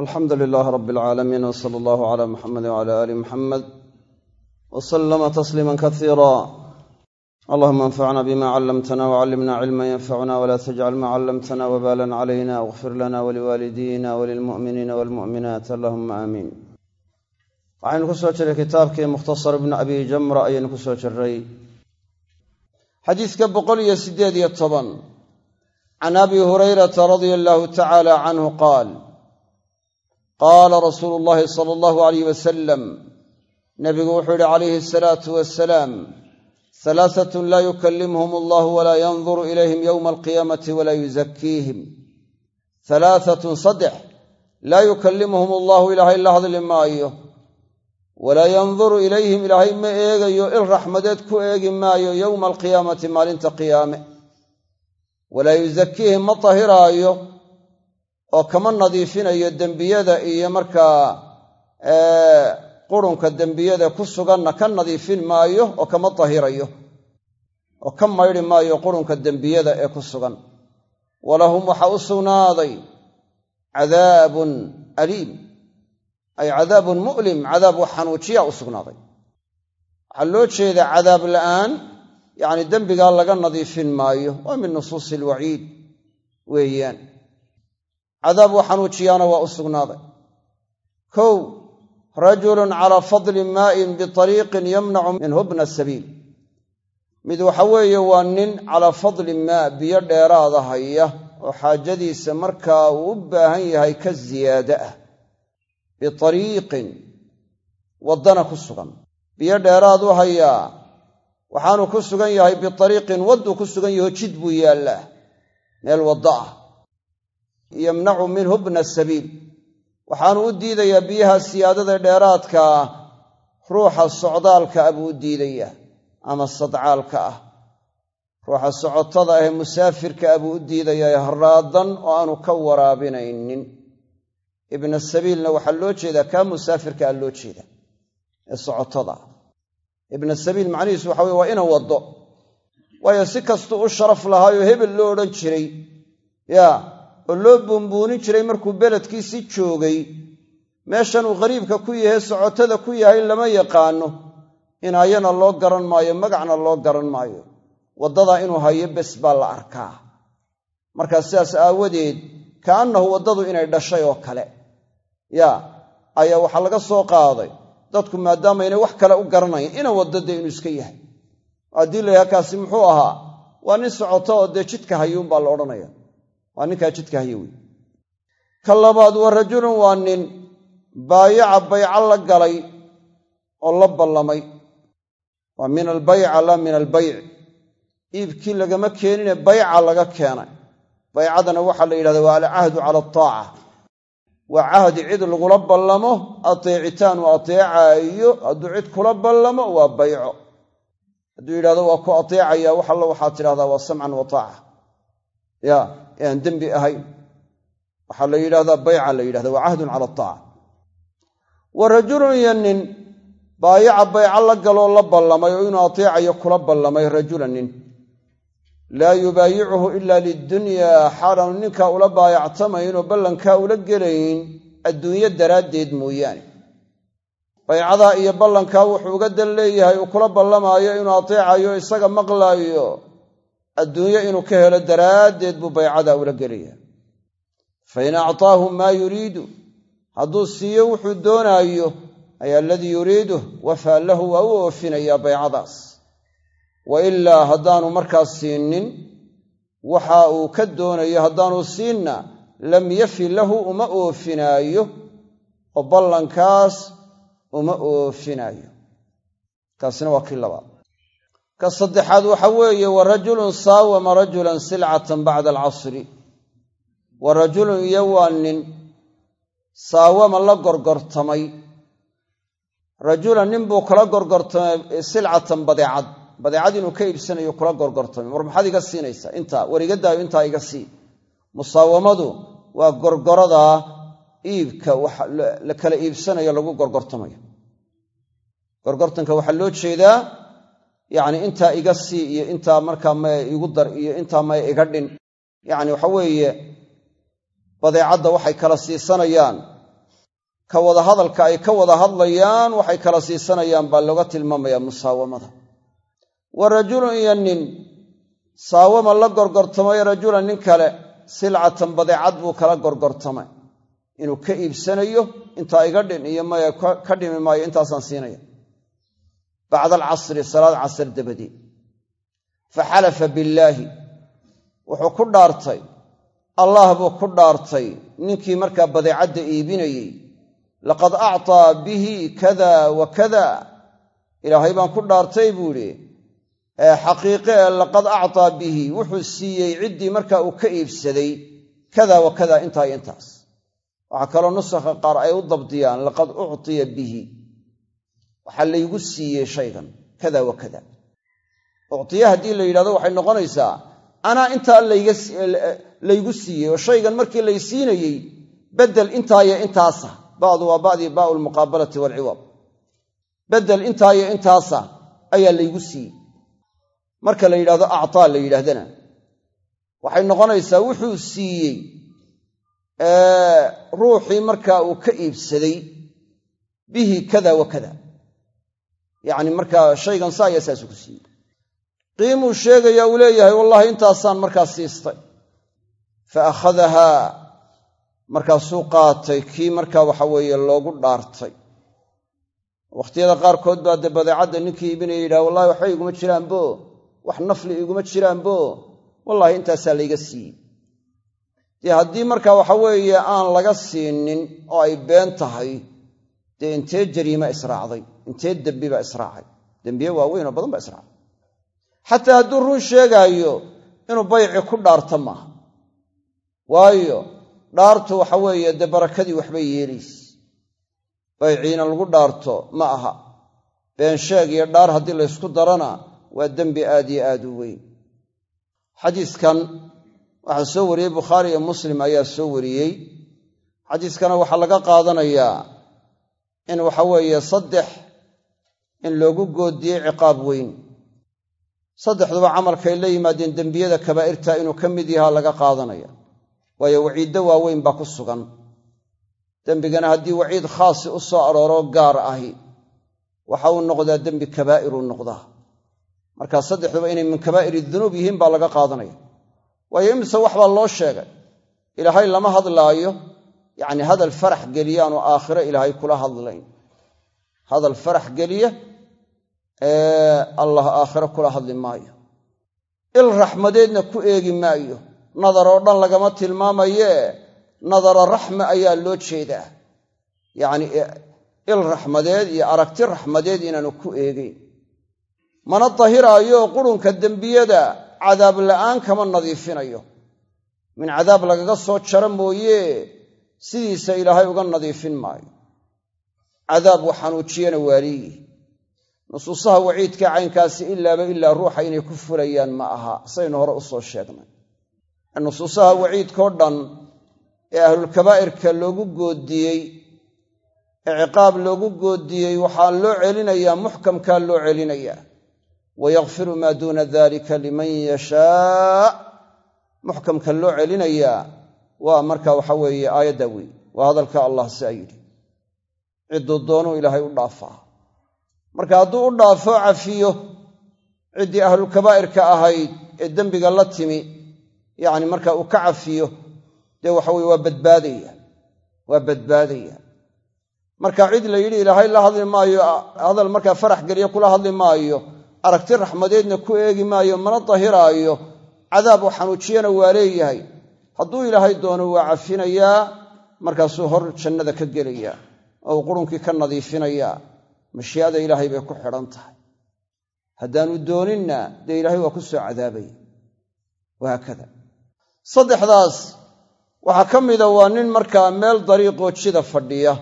alxamdu lilaahi rabbi alcaalamiin w sala allahu cala muxamedi wcala aali muxamed w salama tasliima kasiira allahuma anfacna bima callamtana wcallimna cilma yanfacuna wla tajcal ma callamtana wbalan calayna wاغfir lana waliwaalidina walilmu'miniina walmu'minaat allahuma aamiin waxaynu ku soo jiray kitaabkii mukhtasar ibnu abi jamra ayaynu ku soo jiray xadiiska boqol iyo siddeed iyo toban. Can abi hurayrata radia allahu tacaala canhu qaal qaala rasuulu llahi sala allahu alayh wasalam nabigu wuxuu yihi calayhi asalaatu wasalaam halaaatun laa yukallimhum allahu walaa yanduru ilayhim yowma alqiyaamati walaa yuzakiihim halaaatun saddex laa yukallimuhum allahu ilaahay la hadli maayo walaa yanduru ilayhim ilaahay ma eegayo il raxmadeed ku eegi maayo yowma alqiyaamati maalinta qiyaame walaa yuzakiihim ma tahiraayo oo kama nadiifinayo dembiyada iyo markaa qurunka dembiyada ku suganna ka nadiifin maayo oo kama tahirayo oo ka maydhi maayo qurunka dembiyada ee ku sugan. Walahum waxaa u sugnaaday cadaabun aliim ay cadaabun mu'lim cadaab wax xanuujiya u sugnaaday. Waxaa loo jeedaa cadaab la'aan yacni dembigaa laga nadiifin maayo waa min nusuusi alwaciid weeyaan cadaab wax xanuujiyaana waa u sugnaaday. Kow rajulun calaa fadli maa'in biariiqin yamnacu minhu bna sabiil. Mid waxa weeye waa nin calaa fadli maa biyo dheeraada haya oo xaajadiisa markaa uu u baahan yahay ka ziyaada ah. Biariiqin waddana ku sugan. Biyo dheeraad u hayaa waxaanu ku sugan yahay biariiqin wadduu ku sugan yaho jid buu yaallaa. Meel waddo ah yamnacu minhu bna sabiil. Waxaanu u diidayaa biyaha siyaadada dheeraadkaa ruuxa socdaalka ah buu u diidayaa ama sadcaalka ah. Ruuxa socotada ahee musaafirka ah buu u diidayaa haraadan oo aanu ka waraabinaynin. Ibna sabiilna waxaa loo jeedaa kaa musaafirka ah loo jeeda ee socotada ah. Ibna sabiil macnihiisu waxa weye waa ina waddo waayo si kastuu u sharaf lahaayoo hebel loo odhan jiray yaa oo loo buunbuunin jiray markuu beledkiisii joogay meeshan uu qariibka ku yahay socotada ku yahay lama yaqaano inaayana loo garan maayo magacna loo garan maayo. Waddadaa inuu hayo bes baa la arkaa. Markaa sidaas aawadeed ka'annahu waddadu inay dhashay oo kale. Yaa ayaa waxaa laga soo qaaday dadku maadaamaynay wax kale u garanayn ina waddada inuu iska yahay. Haddii la kaasi muxuu ahaa waa nin socoto oo dee jidka hayuunbaa la odhanaya waa ninkaa jidka haya wey ka labaad wa rajulun waa nin baayaca bayco la galay oo la ballamay. Waa min albayca laa min albayc. Iibkii lagama keenine bayca laga keenay. Baycadana waxaa la yidhahda waa alcahdu cala ataaca waa cahdi cid lagula ballamo ateecitaan u ateecaayo. Hadduu cid kula ballamo waa bayco. Hadduu yidhahdo waa ku ateecaya wax alla waxaad tidhahdaa waa samcan wa taaca. Ya ee aan dembi ahayn waxaa la yidhahdaa bayca la yidhahda waa cahdun cala ataaca wa rajulun iyo nin baayaca bayco la galoo la ballamay oo inuu ateecayo kula ballamay rajulan nin. Laa yubaayicuhu ila lidunyaa xaalaanu ninkaa ula baayactamaynoo ballankaa ula gelayn adduunyo daraaddeed mooyaane. Baycadaa iyo ballankaa wuxuu uga dan leeyahay uu kula ballamaayo inuu ateecayo isaga maqlaayo adduunyo inuu ka helo daraaddeed buu baycadaa ula gelaya fa in maa yuriidu hadduu siiyo wuxuu doonaayo ay aladii yuriiduh wafaa lahu waa u oofinayaa baycadaas. Wa ilaa haddaanu markaas siinin waxa uu ka doonayo haddaanu siinna lam yafi lahu uma oofinaayo oo ballankaas uma oofinaayo. Kaasina waa kii labaad ka saddexaad waxa weeye wa rajulun saawama rajulan silcatan bacda alcasri. Wa rajulun iyo waa nin saawama la gorgortamay. Rajulan nin buu kala gorgortamay silcatan badeecad. Badeecad inuu ka iibsanayo kula gorgortamay. War maxaad iga siinaysaa intaa war iga daayo intaa iga sii. Musaawamadu waa gorgoradaa iibka la kala iibsanayo lagu gorgortamayo gorgortanka waxaa loo jeedaa yacni intaa iga sii iyo intaa markaa maya igu dar iyo intaa maya iga dhin. Yacni waxa weeye badeecadda waxay kala siisanayaan. Ka wada hadalka ay ka wada hadlayaan waxay kala siisanayaan baa looga tilmaamayaa musaawamada. Wa rajulun iyo nin saawama la gorgortamay rajulan nin kale silcatan badeecad buu kala gorgortamay. Inuu ka iibsanayo intaa iga dhin iyo maya ka dhimi maayo intaasaan siinaya bacda alcasri salaad casr dabadeed fa xalafa billaahi. Wuxuu ku dhaartay. Allah buu ku dhaartay. Ninkii markaa badeecadda iibinayey. Laqad actaa bihi kada wa kada. Ilaahay baan ku dhaartay buu idhi xaqiiqe laqad actaa bihi. Wuxuu siiyey ciddii markaa uu ka iibsaday. Kada wa kada intaa iyo intaas. Waxaa kaloo nusakha qaar ay u dabdiyaan. Laqad uctiya bihi waxaa laygu siiyey shaygan kada wa kada. Uctiya haddii la yidhahdo waxay noqonaysaa anaa intaa laygu siiyey oo shaygan markii lay siinayey bedel intaaiyo intaasa. Badu waa badii baau lmuqaabalati walciwad bedel intaayo intaasa ayaa laygu siiyey. Marka la yidhahdo actaa la yidhaahdana waxay noqonaysaa wuxuu siiyey ruuxii markaa uu ka iibsaday bihi kada wa kada yacni markaa shaygan saa ayaa saasuu ku siiyey. Qiimuu sheegaya uu leeyahay wallahi intaasaan markaa siistay. Fa akhadahaa markaasuu qaatay kii markaa waxa weeye loogu dhaartay. Wakhtiyada qaarkood baa dee badeecadda ninkii iibinaya yidhaha wallahi waxba iguma jiraanbo wax nafli iguma jiraanbo wallahi intaasaa layga siiyey. Dee haddii markaa waxa weeye aan laga siinin oo ay been tahay dee intee jariima israacday? Intee dembi baa israacay? Dembiye waaweyn oo badan baa israacay. Xataa hadduu run sheegaayo inuu bayci ku dhaarto maaha waayo dhaartu waxa weeye dee barakadii waxbay yeelayse bayciina lagu dhaarto ma aha. Been sheeg iyo dhaar haddii laysku darana waa dembi aad iyo aad u weyn. Xadiiskan waxaa soo wariyey bukhaari iyo muslim ayaa soo wariyey. Xadiiskana waxaa laga qaadanayaa in waxa weeye saddex in loogu goodiyey ciqaab weyn. Saddexduba camalkay la yimaadeen dembiyada kabaa'irta inuu ka mid yahaa laga qaadanaya. Waayo waciiddo waaweyn baa ku sugan. Dembigana haddii waciid khaasi u soo arooro gaar ahi waxa uu noqdaa dembi kabaa'iruu noqdaa. Marka saddexduba inay min kabaa'iri dunuub yihiin baa laga qaadanaya. Waayo imise wax baa loo sheegay? Ilaahay lama hadlaayo yacni hadal farax geliyaanu aakhiro ilaahay kula hadlayn. Hadal farax geliya ee allah aakhiro kula hadli maayo. Il raxmadeedna ku eegi maayo. Nadar oo dhan lagama tilmaamayee nadara raxma ayaa loo jeedaa. Yacni il raxmadeed iyo aragti raxmadeed inaanu ku eegeyn mana dahiraayo qurunka dembiyada cadaab la'aan kama nadiifinayo. Min cadaab lagaga soo jaro mooye sidiisa ilaahay uga nadiifin maayo. Cadaab wax xanuujiyana waaliyi nusuusaha waciidka caynkaasi ilaaba ilaa ruuxa inay ku fulayaan ma aha saynu hore u soo sheegnay. Nusuusaha waciidkao dhan ee ahlulkabaa'irka loogu goodiyey ee ciqaab loogu goodiyey waxaa loo celinayaa muxkamkaa loo celinayaa. Wayakfiru maa duuna dalika liman yashaa muxkamka loo celinayaa waa marka waxa weeye aayadda wey waa hadalka allah siaa yidhi. Cidduu doonuu ilaahay u dhaafaa. Marka hadduu u dhaafo cafiyo. Ciddii ahlulkabaa'irka ahayd ee dembiga la timi yacni marka uu ka cafiyo dee waxa weye waa badbaadaya. Waa badbaadaya. Marka cid la yidhi ilaahay la hadli maayo hadal markaa farax geliya kula hadli maayo aragti raxmadeedna ku eegi maayo mana dahiraayo cadaab oo xanuujiyana waa leeyahay hadduu ilaahay doono waa cafinayaa markaasuu hor jannada ka gelayaa oo qurunkii ka nadiifinayaa mashii'ada ilaahay bay ku xidhan tahay. Haddaanu dooninna dee ilaahay waa ku soo cadaabaya wahaakada saddexdaas waxaa ka mida waa nin markaa meel dariiqoo jida fadhiya.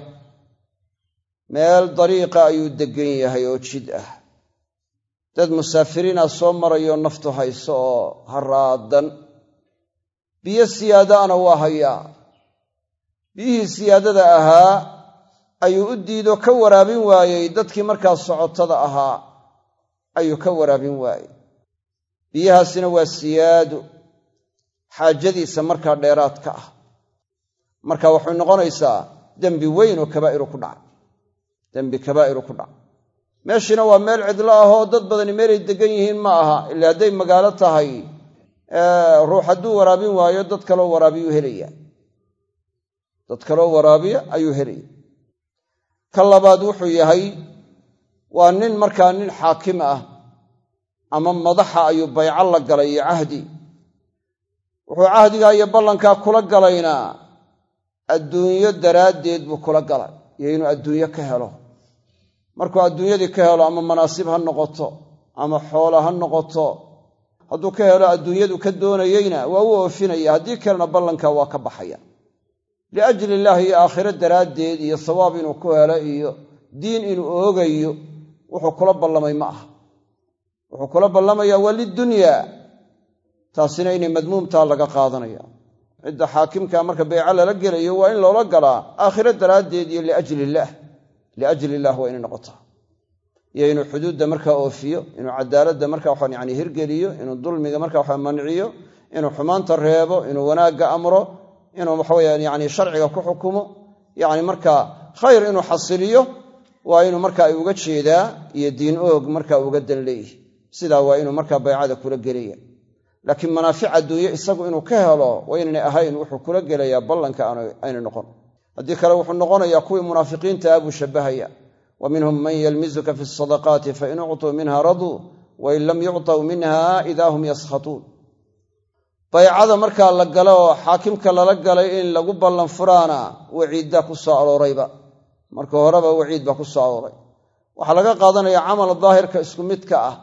Meel dariiqa ayuu deggan yahay oo jid ah. Dad musaafiriina soo marayoo naftu hayso oo haraadan biyo siyaadaana waa hayaa biyihii siyaadada ahaa ayuu u diido ka waraabin waayey dadkii markaa socotada ahaa. Ayuu ka waraabin waayey. Biyahaasina waa siyaado xaajadiisa markaa dheeraadka ah. Marka waxay noqonaysaa dembi weyn oo kabaa'iru ku dhacay dembi kabaa'iru ku dhacay meeshiina waa meel cidlo ahoo dad badani meelay degan yihiin ma aha ila hadday magaalo tahay ruux hadduu waraabin waayo dad kaloo waraabiyuu helaya. Dad kaloo waraabiya ayuu helaya. Ka labaad wuxuu yahay waa nin markaa nin xaakim ah ama madaxa ayuu bayco la galay iyo cahdi. Wuxuu cahdigaa iyo ballankaa kula galaynaa adduunyo daraaddeed buu kula galay iyo inuu adduunyo ka helo. Markuu adduunyadii ka helo ama manaasib ha noqoto ama xoola ha noqoto hadduu ka helo adduunyadu ka doonayeyna waa u oofinaya. Haddii kalena ballankaa waa ka baxaya. Liajli illaahi iyo aakhiro daraaddeed iyo sawaab inuu ku helo iyo diin inuu oogayo wuxuu kula ballamay ma aha. Wuxuu kula ballamayaa waa lidunyaa taasina inay madmuumtaa laga qaadanaya. Cidda xaakimkaa marka beyco lala gelayo waa in loola galaa aakhiro daraaddeed iyo liajli illaah liajli illaah waa inay noqotaa iyo inuu xuduudda markaa oofiyo inuu cadaaladda marka waxaan yani hirgeliyo inuu dulmiga marka waxa manciyo inuu xumaanta reebo inuu wanaagga amro inuu waxaweyaan yani sharciga ku xukumo yani markaa khayr inuu xasiliyo waa inuu marka uga jeedaa iyo diin oog marka uga dan leeyihi sidaa waa inuu markaa baycada kula gelaya laakiin manaafic adduunye isagu inuu ka helo waa inaynay ahayn wuxuu kula gelayaa ballanka aynay noqon. Haddii kale wuxuu noqonayaa kuwii munaafiqiinta ah buu shabbahaya wa minhum man yalmizuka fi sadaqaati fain uctuu minha raduu wain lam yuctaw minha idaa hum yaskhatuun baycada markaa la galo oo xaakimka lala galay in lagu ballan furaana waciiddaa ku soo aroorayba marka horeba waciid baa ku soo arooray waxaa laga qaadanaya camal daahirka isku midka ah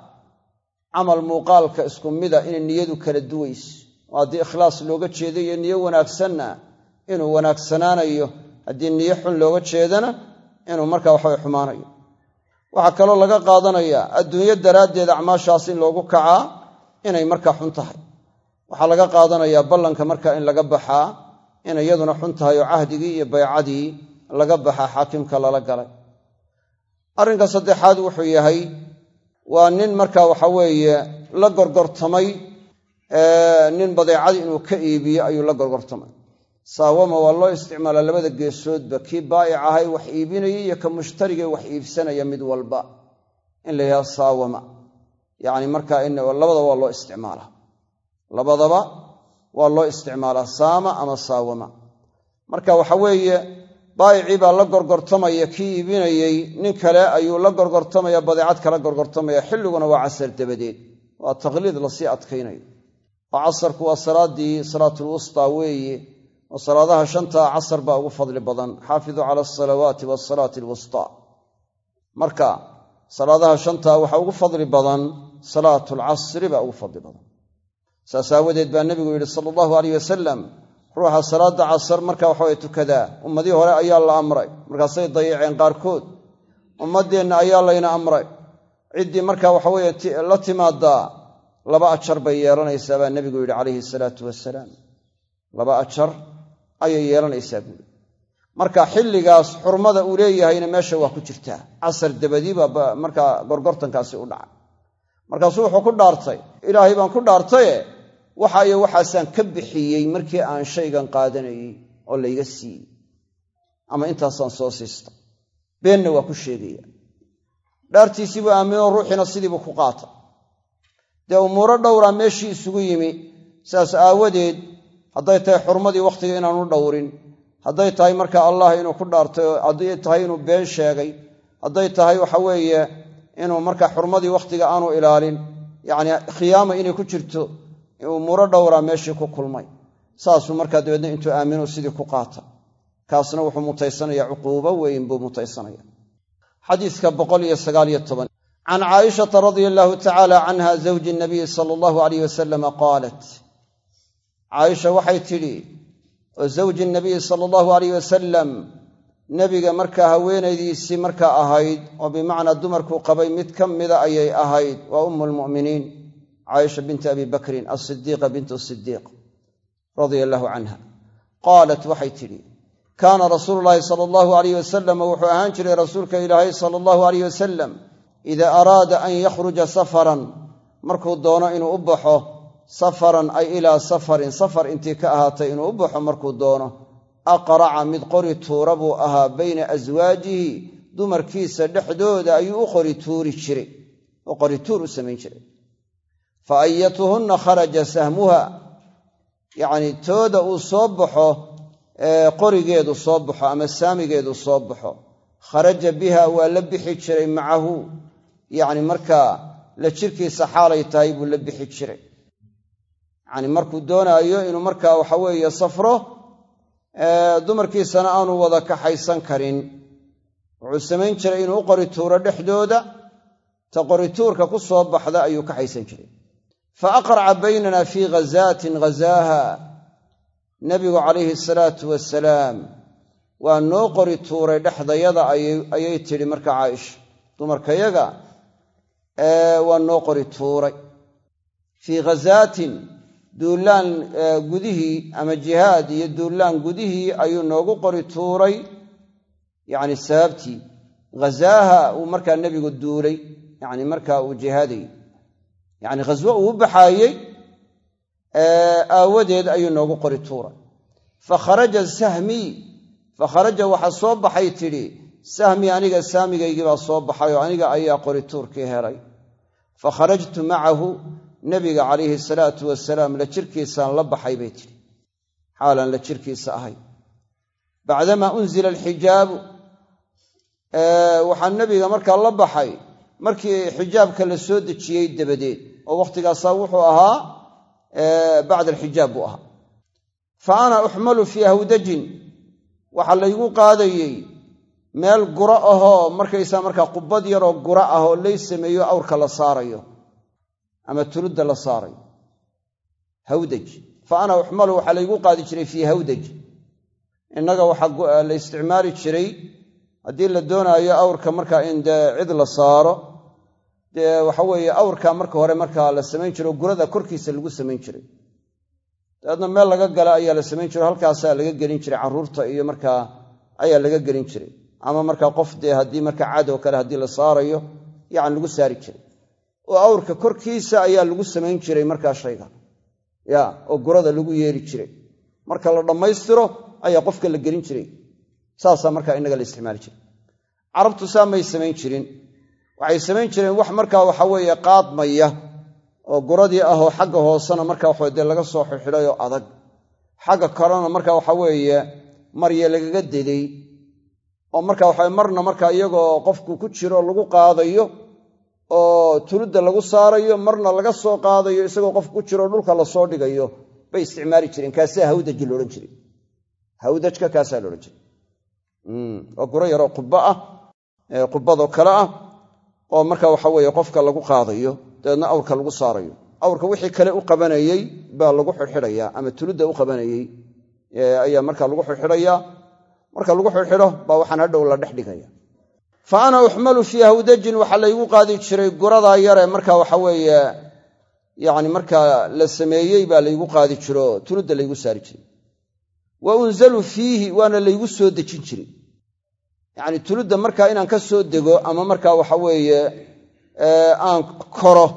camal muuqaalka isku mida inay niyadu kala duways oo haddii ikhlaas looga jeedo iyo niyo wanaagsanna inuu wanaagsanaanayo haddii niyo xun looga jeedana inuu markaa waxabay xumaanayo. Waxaa kaloo laga qaadanayaa adduunyo daraaddeed acmaashaas in loogu kacaa inay markaa xun tahay. Waxaa laga qaadanayaa ballanka markaa in laga baxaa inay iyaduna xun tahay oo cahdigii iyo baycadii laga baxaa xaakimka lala galay. Arrinka saddexaad wuxuu yahay waa nin marka waxa weeye la gorgortamay nin badeecadii inuu ka iibiyo ayuu la gorgortamay saawama waa loo isticmaalaa labada geesoodba. Kii baa'ic ahay wax iibinaya iyo ka mushtarigae wax iibsanaya mid walba. In la yidhaha saawama. Yacni markaa labadaba waa loo isticmaalaa. Labadaba waa loo isticmaalaa saama ama saawama. Marka waxa weeye baayicii baa la gorgortamaya kii iibinayey nin kale ayuu la gorgortamaya badeecad kala gorgortamaya. Xilliguna waa casar dabadeed. Waa taqliid la sii adkaynayo oo casarku waa salaaddii salaatulwustaa weeye oo salaadaha shantaa casar baa ugu fadli badan. Xaafiduu cala asalawaati wasalaati alwustaa marka salaadaha shantaa waxaa ugu fadli badan salaatulcasri baa ugu fadli badan. Saas aawadeed baa nebigu yidhi sala allahu aleyh wasalam ruuxa salaadda casar marka waxaway tukadaa ummadii hore ayaa la amray markaasay dayaceen qaarkood ummaddeenna ayaa layna amray. Ciddii marka waxaweye la timaadaa laba ajar bay yeelanaysaa baa nebigu yidhi calayhi salaatu wasalaam ayay yeelanaysaa buuri marka xilligaas xurmada uu leeyahayna meesha waa ku jirtaa casar dabadiibaa markaa gorgortankaasi u dhacay. Markaasuu wuxuu ku dhaartay ilaahay baan ku dhaartaye waxa iyo waxaasaan ka bixiyey markii aan shaygan qaadanayey oo layga siiyey. Ama intaasaan soo siista beenna waa ku sheegaya. Dhaartiisiibuu aaminoo ruuxiina sidiibuu ku qaata dee umuuro dhowraa meeshii isugu yimi saas aawadeed hadday tahay xurmadii wakhtiga inaanu dhowrin hadday tahay marka allah inuu ku dhaartay hadday tahay inuu been sheegay hadday tahay waxa weeye inuu marka xurmadii wakhtiga aanu ilaalin yacni khiyaama inay ku jirto umuuro dhowraa meeshii ku kulmay. Saasuu markaa dabeedna intuu aaminu sidii ku qaata. Kaasna wuxuu mutaysanaya cuquubo weyn buu mutaysanaya xadiiska can caaishata radia allahu tacaala canha zawji nabiyi sala allahu alayh wasalama qaalat caaisha waxay tidhi oo zawji nabiyi sala allahu alayh wasalam nebiga markaa haweenaydiisii markaa ahayd oo bimacnaa dumarkuu qabay mid ka mida ayay ahayd waa ummu lmu'miniin caaisha binti abi bakrin asidiiqa bintu sidiiq radia allahu canha qaalat waxay tidhi kaana rasuulu llaahi sala allahu alayh wasalam wuxuu ahaan jiray rasuulka ilaahay sala allahu alayh wasalam idaa araada an yakhruja safaran markuu doono inuu u baxo safaran ay ilaa safarin safar intii ka ahaatay inuu u baxo markuu doono aqraca mid qori tuura buu ahaa bayna aswaajihi dumarkiisa dhexdooda ayuu u qori tuuri jiray oo qori tuur u samayn jiray. Fa ayatuhunna kharaja sahmuha yacnii tooda uu soo baxo qorigeedu soo baxo ama saamigeedu soo baxo kharaja biha waa la bixi jiray macahu yacni markaa la jirkiisa xaalay tahay buu la bixi jiray yacni markuu doonaayo inuu markaa waxa weeye safro dumarkiisana aanu wada kaxaysan karin. Wuxuu samayn jiray inuu u qori tuuro dhexdooda ta qorituurka ku soo baxda ayuu kaxaysan jiray. Fa aqraca baynana fii ghazaatin ghazaaha. Nabigu calayhi salaatu wasalaam waa noo qori tuuray dhexdayada ayay tidhi marka caaisha. Dumarkayaga waa noo qori tuuray. Fii ghazaatin duullaan gudihii ama jihaad iyo duullaan gudihii ayuu noogu qori tuuray. Yacni sababtii ghazaaha uu markaa nebigu duulay yacni markaa uu jihaadayey yacni ghaswo uu u baxaayey aawadeed ayuu noogu qori tuuray. Fa kharaja sahmii fa kharaja waxaa soo baxay tidhi sahmii aniga saamigaygii baa soo baxay oo aniga ayaa qori tuurkii helay. Fa kharajtu macahu nebiga calayhi salaatu wasalaam la jirkiisaan la baxay bay tidhi. Xaalaan la jirkiisa ahay. Bacdamaa unzila alxijaabu waxaa nebiga markaa la baxay markii xijaabka la soo dejiyey dabadeed oo wakhtigaasaa wuxuu ahaa bacda alxijaab buu ahaa. Fa ana uxmalu fii hawdajin waxaa laygu qaadayey meel guro ahoo markaysaa markaa qubbad yaroo guro ah oo lay sameeyo awrka la saarayo ama tuludda la saarayo hawdaj. Fa ana uxmalu waxaa laygu qaadi jiray fii hawdaj. Innaga waxaa la isticmaali jiray haddii la doonaayo awrka markaa in dee cid la saaro dee waxa weeye awrka marka hore markaa la samayn jiro gurada korkiisa lagu samayn jiray. Dabeedna meel laga gala ayaa la samayn jiro halkaasaa laga gelin jiray carruurta iyo markaa ayaa laga gelin jiray. Ama markaa qof dee haddii markaa cadoo kale haddii la saarayo yacni lagu saari jiray oo awrka korkiisa ayaa lagu samayn jiray markaa shayga. Ya oo gurada lagu yeeri jiray. Marka la dhammaystiro ayaa qofka la gelin jiray. Saasaa markaa innaga la isticmaali jiray. Carabtu saa may samayn jirin. Waxay samayn jireen wax markaa waxa weeye qaadmaya oo guradii ahoo xagga hoosena marka waxa dee laga soo xidxidhay oo adag. Xagga kalena marka waxa weeye marya lagaga deday oo marka waxa marna marka iyagoo qofku ku jiro lagu qaadayo oo tuludda lagu saarayo marna laga soo qaadayo isagoo qofku ku jiro dhulka la soo dhigayo bay isticmaali jireen. Kaasaa hawdaji loodhan jiray. Hawdajka kaasaa loodhan jiray. Waa guro yaroo qubbo ah qubbadoo kale ah oo marka waxa weeye qofka lagu qaadayo dabeedna awrka lagu saarayo. Awrka wixii kale u qabanayey baa lagu xidxidhayaa ama tuludda u qabanayey ayaa marka lagu xidxidhayaa marka lagu xidxidho baa waxaan hadhow la dhex dhigaya fa ana uxmalu fii hawdajin waxaa laygu qaadi jiray guradaa yare. Marka waxa weeye yacni markaa la sameeyey baa laygu qaadi jiro tuludda laygu saari jiray. Wa unzalu fiihi waana laygu soo dejin jiray. Yacni tuludda markaa inaan ka soo dego ama markaa waxa weeye aan koro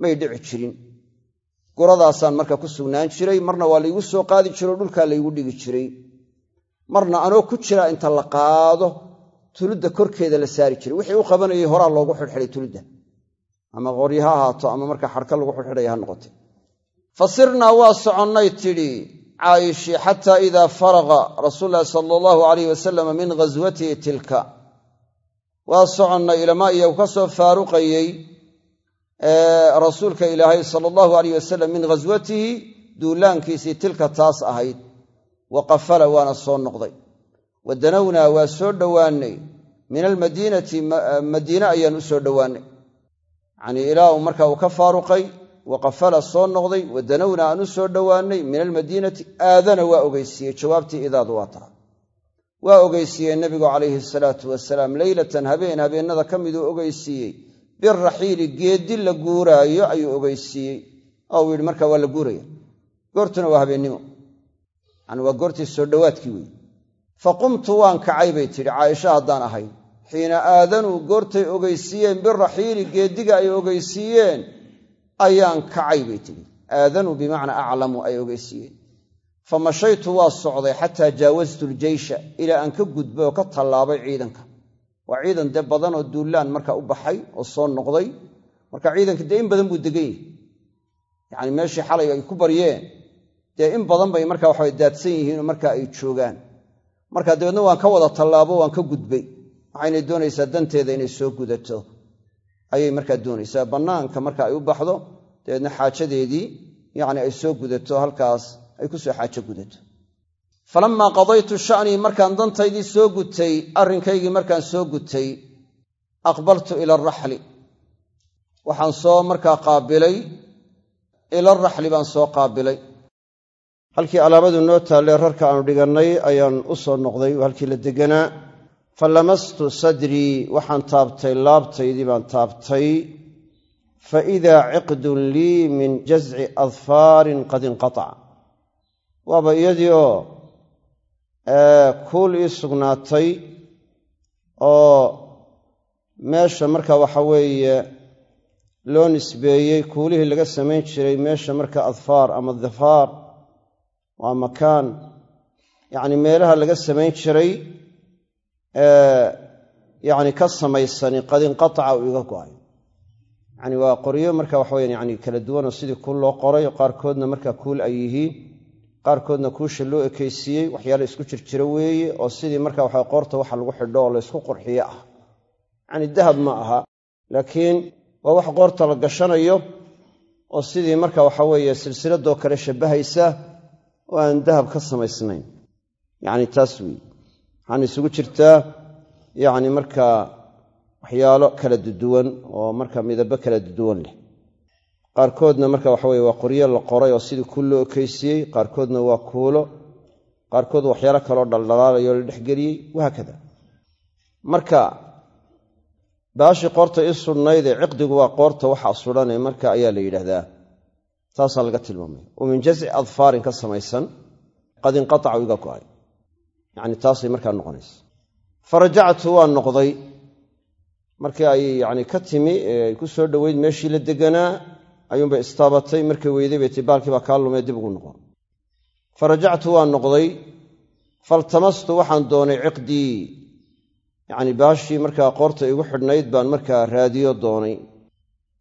may dhici jirin. Guradaasaan marka ku sugnaan jiray marna waa laygu soo qaadi jiro dhulkaa laygu dhigi jiray. Marna anoo ku jira inta la qaado tuludda korkeeda la saari jiray. Wixii u qabanayay horaa loogu xidxidhay tuludda ama qoryo ha ahaato ama markaa xadhka lagu xidxidhaya ha noqote fa waa soconnay tidhi caayishi xataa idaa faraqa rasuul lahi sala allahu alayh wasalama min ghaswatihi tilka. Waa soconnay ilamaa iyagu ka soo faaruqayey rasuulka ilaahay sala allahu alayh wasalam min ghaswatihi duulaankiisii tilka taas ahayd. Wa qafala waana soo noqday wa danawnaa waa soo dhowaannay. Min almadiinati madiine ayaan u soo dhowaannay. Yacnii ilaa marka uu ka faaruqay wa qafala soo noqday wa danawnaa aan u soo dhowaannay. Min almadiinati aadana waa ogeysiiyey. Jawaabtii idaadu waa taha waa ogeysiiyey nebigu calayhi salaatu wasalaam leylatan habeen habeennada ka miduu ogeysiiyey. Biraxiili geeddi la guuraayo ayuu ogeysiiyey. Oo uu yidhi marka waa la guuraya. Goortuna waa habeennimo. Yani waa goortii soo dhowaadkii weeye fa qumtu waan kacay bay tidhi caaisha haddaan ahay. Xiina aadanuu goortay ogeysiiyeen biraxiili geeddiga ay ogeysiiyeen ayaan kacay bay tidhi. Aadanuu bimacnaa aclamu ay ogeysiiyeen fa mashaytu waa socday xataa jaawastu ljeysha ilaa aan ka gudbay oo ka tallaabay ciidanka. Waa ciidan dee badan oo duullaan marka u baxay oo soo noqday. Marka ciidanka dee in badan buu degan yahay yacni meeshii xalay ay ku baryeen. Dee in badan bay marka waxa daadsan yihiinoo marka ay joogaan marka dabeedna waan ka wada tallaabo waan ka gudbay. Waxaynay doonaysaa danteeda inay soo gudato. Ayay markaa doonaysaa. Bannaanka marka ay u baxdo dabeedna xaajadeedii yacni ay soo gudato halkaas ay ku soo xaajo gudato. Falammaa qadaytu sha'nii markaan dantaydii soo gutay arrinkaygii markaan soo gutay aqbaltu ila araxli waxaan soo markaa qaabilay ila araxli baan soo qaabilay halkii alaabadu noo taallee rarka aanu dhigannay ayaan u soo noqday halkii la deganaa fa lamastu sadrii waxaan taabtay laabtaydii baan taabtay. Fa idaa ciqdun lii min jazci adfaarin qad inqatac waaba iyadii oo kuul ii sugnaatay oo meesha marka waxa weeye loo nisbeeyey kuulihii laga samayn jiray meesha marka adfaar ama dafaar waa makaan. Yacni meelaha laga samayn jiray yacni ka samaysani qad inqataca uu iga go'ay. Yacni waa qoryo marka waxa weyaan yani kala duwanoo sidii kuul loo qoray qaarkoodna marka kuul ay yihiin qaarkoodna kuusha loo ekaysiiyey waxyaala isku jirjiro weeye oo sidii marka waxa qoorta waxa lagu xidho oo laysku qurxiyo ah. Yacni dahab ma aha laakiin waa wax qoorta la gashanayo oo sidii marka waxa weeye silsiladoo kale shabbahaysa oo aan dahab ka samaysnayn. Yacni taas weeye waxaana isugu jirtaa yacni markaa waxyaalo kala duduwan oo marka midabo kala duduwan leh. Qaarkoodna marka waxa weye waa qoryo la qoray oo sidii kuul loo ekaysiiyey qaarkoodna waa kuulo qaarkood waxyaalo kaloo dhaldhalaalayoo la dhexgeliyey wahaakada marka baashii qoorta ii sudhnaydee ciqdigu waa qoorta waxaa sudhane marka ayaa la yidhaahdaa taasaa laga tilmaamaya oo min jazci adfaarin ka samaysan qad inqataca iga go'ay. Yacni taasay markaa noqonaysa. Fa rajactu waan noqday markii ay yacni ka timi ay ku soo dhoweyd meeshii la deganaa ayuunbay istaabatay markay weyday bay baa kaa lumee dib ugu noqon fa rajactu waan noqday faltamastu waxaan doonay ciqdii. Yacni baashii markaa qoorta igu xidhnayd baan markaa raadiyo doonay.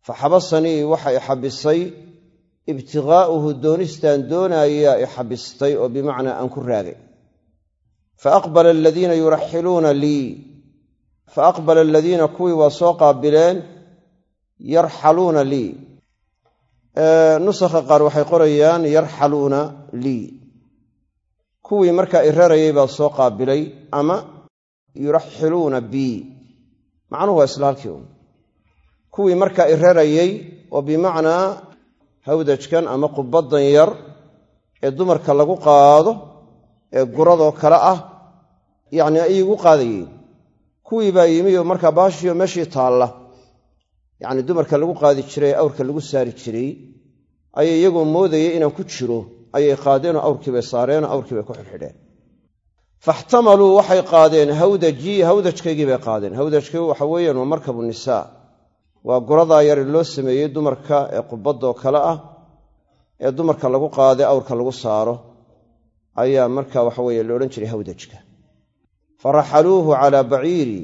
Fa xabasanii waxa i xabisay ibtiqaa'uhu doonistaan doonayaa i xabistay oo bimacnaa aan ku raagay. Fa aqbala aladiina yuraxiluuna lii. Fa aqbala aladiina kuwii waa soo qaabileen yarxaluuna lii. Nusakha qaar waxay qorayaan yarxaluuna lii. Kuwii markaa i baa soo qaabilay ama yuraxiluuna bii. Macnuhu waa isla un kuwii markaa i oo bimacnaa hawdajkan ama qubaddan yar ee dumarka lagu qaado ee guradoo kale ah yacni ay igu qaadayeen kuwii baa yimi oo markaa baashiyo meeshii taalla. Yacni dumarka lagu qaadi jiray awrka lagu saari jiray ayay iyagoo moodayay inaan ku jiro ayay qaadeenoo awrkii bay saareenoo awrkii bay ku xidhxidheen. Faxtamaluu waxay qaadeen hawdajii hawdajkaygii bay qaadeen. Hawdajkaygu waxa weeyaan waa markabu nisaa waa guradaa yari loo sameeyey dumarka ee qubaddoo kale ah ee dumarka lagu qaade awrka lagu saaro. Ayaa marka waxa weeye la odhan jiray hawdajka. Faraxaluuhu calaa baciiri.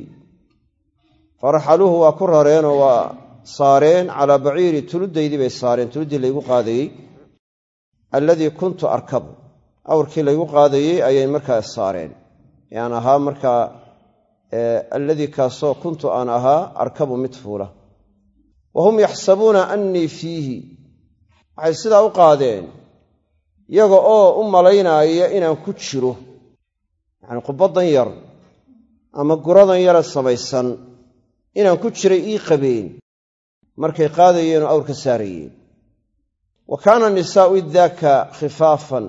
Faraxaluuhu waa ku rareenoo waa saareen calaa baciiri. Tuludaydii bay saareen tuluddii laygu qaadayey. Alladii kuntu arkabu. Awrkii laygu qaadayey ayay markaa saareen. Aan ahaa markaa alladii kaasoo kuntu aan ahaa arkabu mid fuula wa hum yaxsabuuna annii fiihi waxay sidaa u qaadeen. iyaga oo u malaynaaya inaan ku jiro. yacni qubaddan yar ama guradan yara samaysan inaan ku jiray ii qabeen. markay qaadayeen oo awr ka saarayeen. wa kaana nisaa'u iddaaka khifaafan.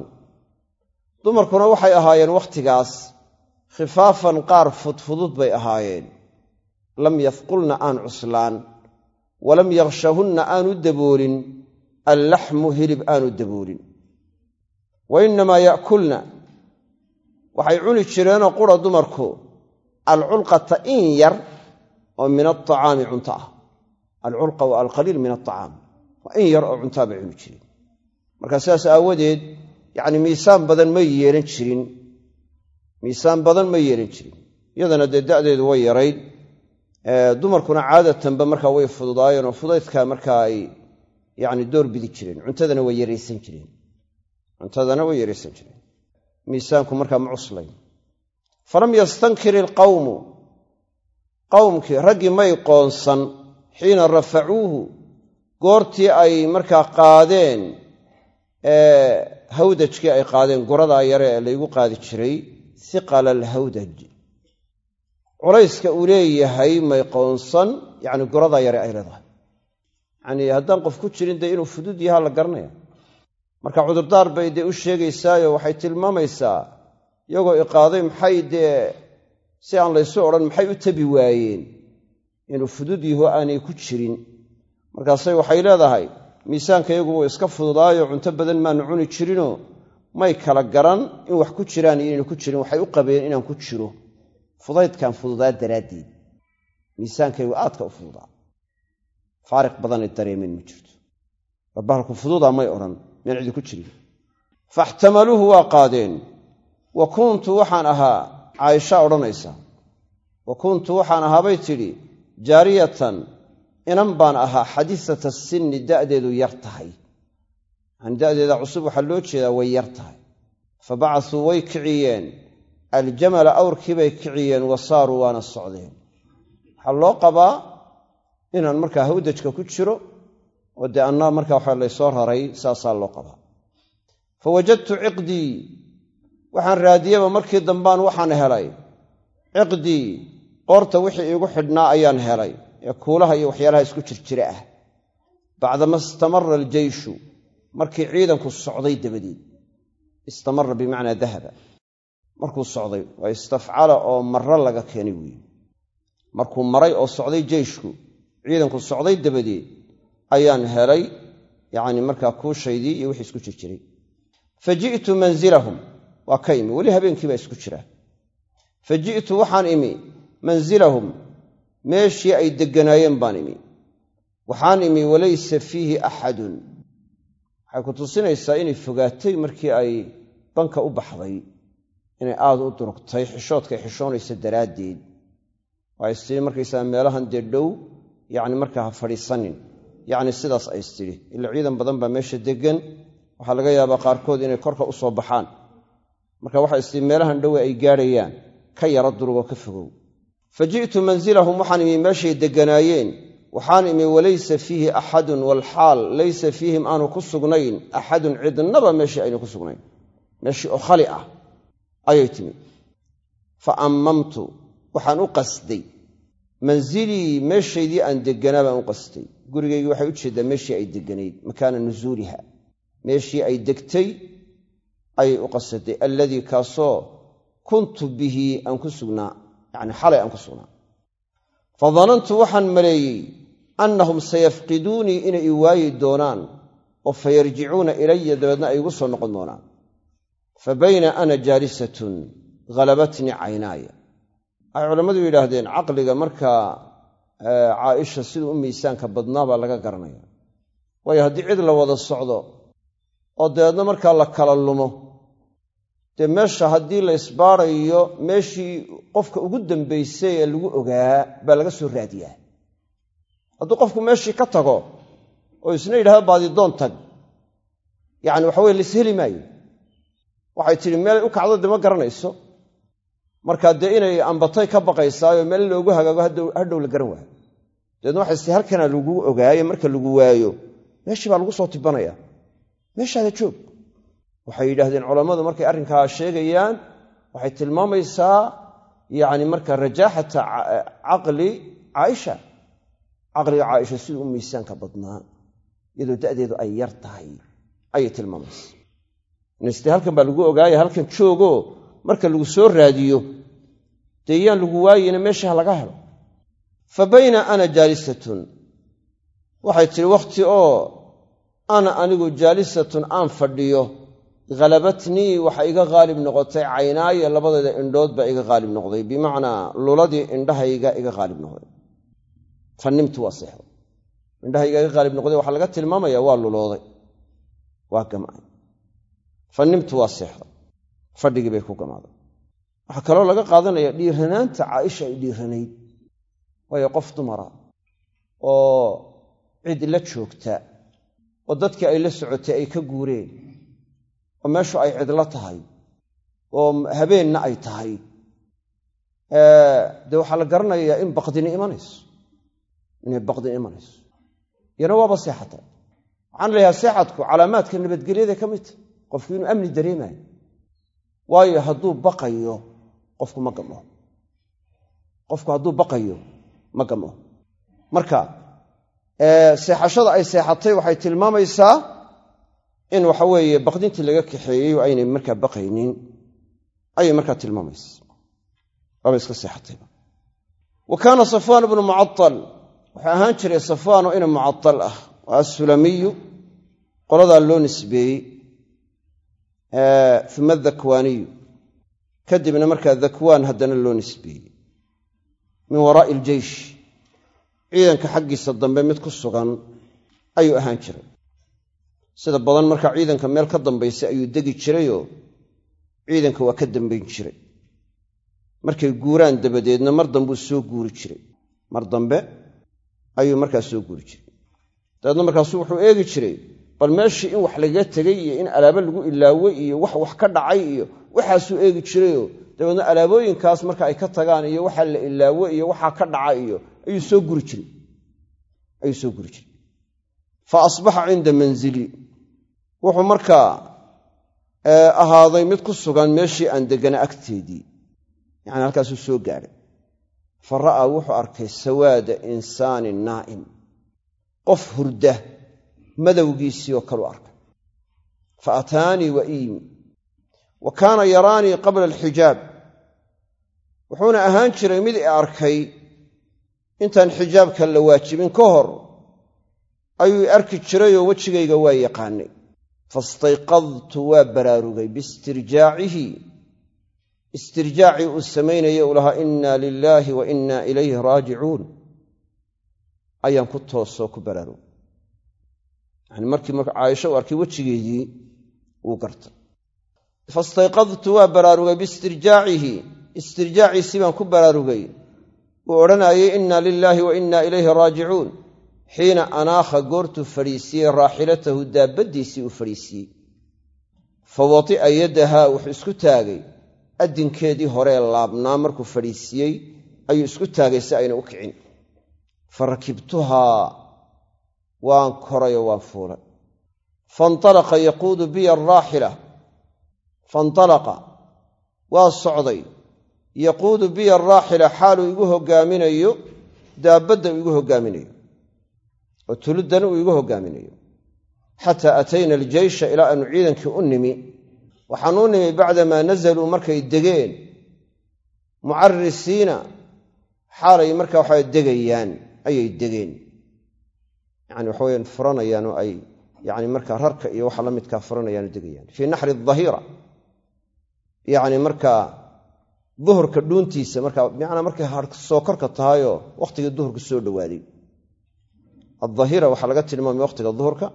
dumarkuna waxay ahaayeen wakhtigaas khifaafan qaar fudfudud bay ahaayeen. lam yafqulna aan cuslaan walam yakshahunna aanu daboolin allaxmu hilib aanu daboolin. Wa innamaa ya'kulna waxay cuni jireenoo qura dumarku alculqata in yar oo min alطacaami cunto ah. Alculqa waa alqaliil min alطacaam waa in yar oo cuntaa bay cuni jireen. Marka sidaas aawadeed yacni miisaan badan ma yeelan jirin miisaan badan ma yeelan jirin iyadana dee da'deedu way yarayd dumarkuna caadatanba markaa way fududaayeen oo fudaydkaa markaa ay yacni door bidi jireen. Cuntadana way yaraysan jireen. Cuntadana way yaraysan jireen. Miisaanku markaa ma cuslayn. Falam yastankir ilqawmu qowmkii raggii may qoonsan xiina rafacuuhu goortii ay markaa qaadeen hawdajkii ay qaadeen guradaa yare ee laygu qaadi jiray hiqala alhawdaj culayska uu leeyahay may qoonsan yacni guradaa yare ay leedahay. Yacnii haddaan qof ku jirin dee inuu fudud yahaa la garanaya marka cudurdaar bay dee u sheegaysaayo waxay tilmaamaysaa iyagoo iqaaday maxay dee si aan laysu odhan maxay u tabi waayeen inuu fudud yaho aanay ku jirin? Markaasay waxay leedahay miisaanka iyagu wuu iska fududaayo cunto badan maanu cuni jirinoo may kala garan in wax ku jiraan iyo inaynu ku jirin waxay u qabeen inaan ku jiro fudaydkan fududaa daraaddeed miisaankaygu aadka u fududaa. Faariq badanay dareemeen ma jirto. Babahalku fududaa may odhan miyaan cidi ku jirin. Faxtamaluuhu waa qaadeen. Wa kuntu waxaan ahaa caaisha odhanaysa. Wa kuntu waxaan ahaabay tidhi jaariyatan inan baan ahaa xadiisata sinni da'deedu yar tahay. Yani da'deeda cusub waxaa loo jeedaa way yar tahay. Fa bacasuu way kiciyeen aljamala awrkii bay kiciyeen wa saaruu waana socdeen. Waxaa loo qabaa inaan markaa hawdajka ku jiro oo dee anna markaa waxa laysoo raray saasaa loo qabaa. Fa ciqdii waxaan raadiyaba markii dambaan waxaan helay. Ciqdii qoorta wixii iigu xidhnaa ayaan helay ee kuulaha iyo waxyaalaha isku jirjira ah. Bacdama istamara aljeyshu markii ciidanku socday dabadeed. Istamara bimacnaa dahaba markuu socday waa istafcala oo marro laga keenay weeye markuu maray oo socday jeyshku ciidanku socday dabadeed ayaan helay yacni markaa kuushaydii iyo wixii isku jirjiray. Fa ji'tu mansilahum waa ka imi. Weli habeenkii baa isku jira. Fa ji'tu waxaan imi mansilahum meeshii ay degganaayeen baan imi. Waxaan imi walaysa fiihi axadun. Waxay ku tusinaysaa inay fogaatay markii ay banka u baxday inay aada u durugtay xishoodkay xishoonaysa daraaddeed. Waa istidhi markaysaa meelahan dee dhow yacni markaa ha fadhiisanin. Yacni sidaas ay istidhi ila ciidan badan baa meesha deggan. Waxaa laga yaabaa qaarkood inay korka u soo baxaan. Marka waxay istidhi meelahan dhowe ay gaadhayaan. Ka yaro durugoo ka fogow. Fa ji'tu mansilahum waxaan imi meeshay degganaayeen. Waxaan imi walaysa fiihi axadun walxaal laysa fiihim aanu ku sugnayn. Axadun cidnaba meeshii aynu ku sugnayn. Meeshii oo khali ah ayay timi. Fa ammamtu waxaan u qasday. Mansilii meeshaydii aan degganaa baan u qasday. Gurigaygii waxay u jeeddaa meeshii ay degganayd makaana nusuuliha meeshii ay degtay ayay u qasaday alladii kaasoo kuntu bihi aan ku sugnaa. Yacni xalay aan ku sugnaa. Fa danantu waxaan maleeyey annahum sayafqiduunii inay i waayi doonaan oo fayarjicuuna ilaya dabeedna ay igu soo noqon doonaan fa bayna ana jaalisatun halabatnii caynaaya waxay culammadu yidhaahdeen caqliga markaa caaisha siduu u miisaanka badnaa baa laga garanaya. Waayo haddii cid la wada socdo oo dabeedna markaa la kala lumo dee meesha haddii la isbaarayo meeshii qofka ugu dambaysay ee lagu ogaa baa laga soo raadiyaa. Hadduu qofku meeshii ka tago oo isna yidhahdo baadidoon tag yacni waxa weye lais heli maayo waxay tidhi meelay u kacdo dee ma garanayso. Markaa dee inay ambatay ka baqaysaayo meel loogu hagaago hadhow la garan waayo. Dabeedna waxay tii halkanaa lagu ogaayo marka lagu waayo. Meeshii baa lagu soo tibanaya meeshaada joog. Waxay yidhaahdeen culammadu markay arrinkaa sheegayaan waxay tilmaamaysaa yacni marka rajaaxata caqli caaisha. Caqliga caaisha siduu u miisaanka badnaa iyadoo da'deedu ay yar tahay ayay tilmaamaysa niste halkan baa lagu ogaaya halkan joogo marka lagu soo raadiyo dee yaan lagu waayeyna meeshii ha laga helo. Fa bayna ana jaalisatun. Waxay tidhi wakhti oo ana anigu jaalisatun aan fadhiyo. Halabatnii waxa iga haalib noqotay caynaaya labadeeda indhood baa iga haalib noqday. Bimacnaa luladii indhahayga iga haalib noqday. Fanimtu waa seexday indhahayga iga haalib noqday waxaa laga tilmaamaya waa lulooday. Waa gamcay fa nimtu waa seexday fadhigii bay ku gamaaday waxaa kaloo laga qaadanaya dhiiranaanta caaisha ay dhiiranayd waayo qof dumara oo cid la joogta oo dadkii ay la socotay ay ka guureen oo meeshu ay cidlo tahay oo habeenna ay tahay. Dee waxaa la garanayaa in baqdini imanayso. Inay baqdini imanayso. Iyana waaba seexatay waxaan leeyahay seexadku calaamaadka nabadgelyada ka mid tahy qofku inuu amni dareemayo. Waayo hadduu baqayo qofku ma gamo. Qofku hadduu baqayo ma gamo. Marka seexashada ay seexatay waxay tilmaamaysaa in waxa weeye baqdintii laga kaxeeyey oo aynay markaa baqaynin. Ayay markaa tilmaamaysa waaba iska seexatayba wa kaana safwaan bnu mucaal wuxuu ahaan jiray safwaano ina mucaal ah oo assulamiyu qoladaa loo nisbeeyey uma adakwaaniyu kadibna markaa dakwaan haddana loo nisbeeyey. Min waraa'i iljeysh ciidanka xaggiisa dambe mid ku sugan ayuu ahaan jiray. Sida badan markaa ciidanka meel ka dambaysa ayuu degi jirayoo ciidanka waa ka dambayn jiray. Markay guuraan dabadeedna mar dambuu soo guuri jiray. Mar dambe ayuu markaa soo guuri jiray. Dabeedna markaasu wuxuu eegi jiray bal meeshii in wax lagaga tegay iyo in alaabo lagu ilaaway iyo wax wax ka dhacay iyo waxaasuu eegi jirayoo dabeedna alaabooyinkaas marka ay ka tagaan iyo waxa la ilaawo iyo waxaa ka dhaca iyo ayuu soo guri jiray. Ayuu soo guri jiray. Fa asbaxa cinda manzili. Wuxuu markaa ahaaday mid ku sugan meeshii aan degana agteedii. Yacni halkaasuu soo gaadhay fa ra'aa wuxuu arkay sawaada insaanin naa'im. Qof hurda madowgiisii oo kalu arkay. Fa ataanii wa iimi wa kaana yaraanii qabla alxijaab. Wuxuuna ahaan jiray mid i arkay intaan xijaabka la waajibin ka hor ayuu i arki jirayoo wejigayga waa yaqaanay. Fastayqadtu waa baraarugay biistirjaacihi istirjaacii uu samaynaya uu lahaa inna lilaahi wa inna ilayhi raajicuun. Ayaan ku toosoo ku baraarugay yani markii caaisha uu arkay wejigeedii wuu gartay. Fastayqadtu waa baraarugay biistirjaacihi. Istirjaaciisii baan ku baraarugay. Uu odhanayay inna lilaahi wa inna ilayhi raajicuun. Xiina anaakha goortuu fadhiisiiyey raaxilatahu daabaddiisii uu fadhiisiiyey. Fa wati'a yaddahaa wuxuu isku taagay. Addinkeedii horee laabnaa markuu fadhiisiiyey ayuu isku taagay si ayna u kicin. Fa rakibtuhaa waan korayoo waan fuulay faintalaqa yaquudu biya araaxila faintalaqa waa socday. Yaquudu biya araaxila xaaluu igu hoggaaminayo daabadda uu igu hoggaaminayo. Oo tuluddan uu igu hoggaaminayo. Xataa atayna aljeysha ilaa aanu ciidankii u nimi. Waxaan u nimi bacdamaa nazaluu markay degeen. Mucarisiina xaalay marka waxaa degayaan ayay degeen yani waxaweyaan furanayaan oo ay yani markaa rarka iyo waxa la midkaa furanayaan degayaan. Fii naxri adahira yani markaa duhurka dhuuntiisa markaa bimacnaa markay soo korka tahayoo wakhtigii duhurka soo dhowaaday adahira waxaa laga tilmaamay wakhtiga duhurka.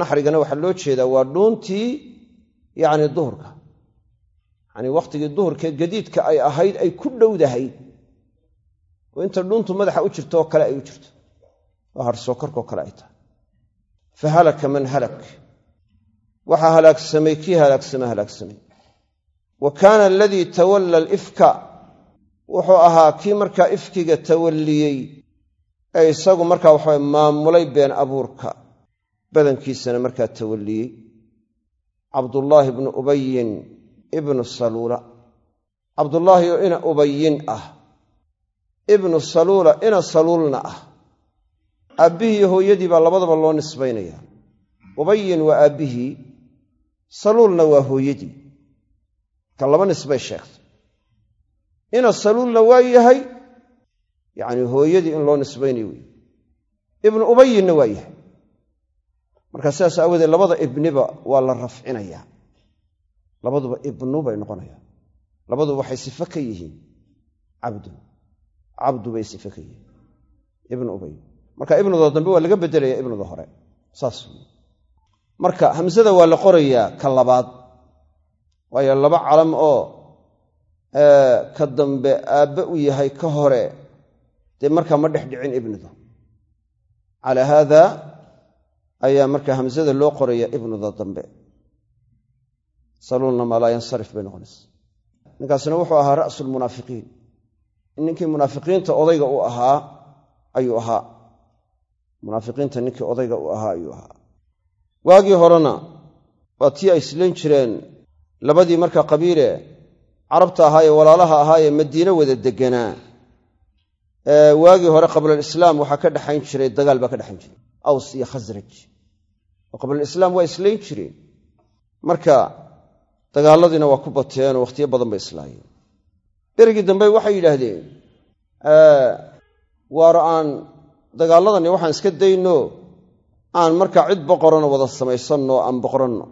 Naxrigana waxaa loo jeedaa waa dhuuntii yacni duhurka. Yacni wakhtigii duhurkee gadiidka ay ahayd ay ku dhowdahay. Oo inta dhuuntu madaxa u jirto oo kale ay u jirto oo harsoo korkoo kale ay tahay. Fa halaka man halak. Waxaa halaagsamay kii halaagsama halaagsamay wa kaana aladii tawalla alifka. Wuxuu ahaa kii markaa ifkiga tawalliyey ee isagu markaa waxawa maamulay been abuurka badankiisana markaa tawalliyey. Cabdullaahi bnu ubayin ibnu saluula. Cabdullaahi oo ina ubayin ah. Ibnu saluula ina saluulna ah aabbihii iyo hooyadii baa labadaba loo nisbaynayaa ubayin waa aabbihii saluulna waa hooyadii. Ka laba nisbay sheegtay. Ina saluulna waa yahay yacni hooyadii in loo nisbaynayo wey ibnu ubayinna waa yahay. Markaa sidaas aawadeed labada ibniba waa la rafcinayaa. Labaduba ibnu bay noqonayaan labaduba waxay sifo ka yihiin cabdun cabdu bay sifo ka yihiin. Ibnu ubay marka ibnuda dambe waa laga beddelaya ibnuda hore. Saas. Marka hamsada waa la qorayaa ka labaad. Waayo laba calam oo ka dambe aabbe u yahay ka hore dee markaa ma dhex dhicin ibnuda calaa haada ayaa markaa hamsada loo qoraya ibnuda dambe. Saluulna maa laa yansarif bay noqonaysa ninkaasina wuxuu ahaa ra'su lmunaafiqiin ninkii munaafiqiinta odayga u ahaa ayuu ahaa munaafiqiinta ninkii odayga u ahaa ayuu ahaa. Waagii horena waa tii ay islayn jireen labadii markaa qabiile carabta ahaa ee walaalaha ahaa ee madiine wada deganaa waagii hore qablalislaam waxaa ka dhexayn jiray dagaal baa ka dhexayn jiray. Aws iyo khasraj oo qablalislaam waa islayn jireen. Marka dagaalladiina waa ku bateen oo wakhtiyo badan bay islaayeen. Berigii dambe waxay yidhaahdeen waar aan dagaaladani waxaan iska dayno aan markaa cid boqorana wada samaysanno aan boqoranno.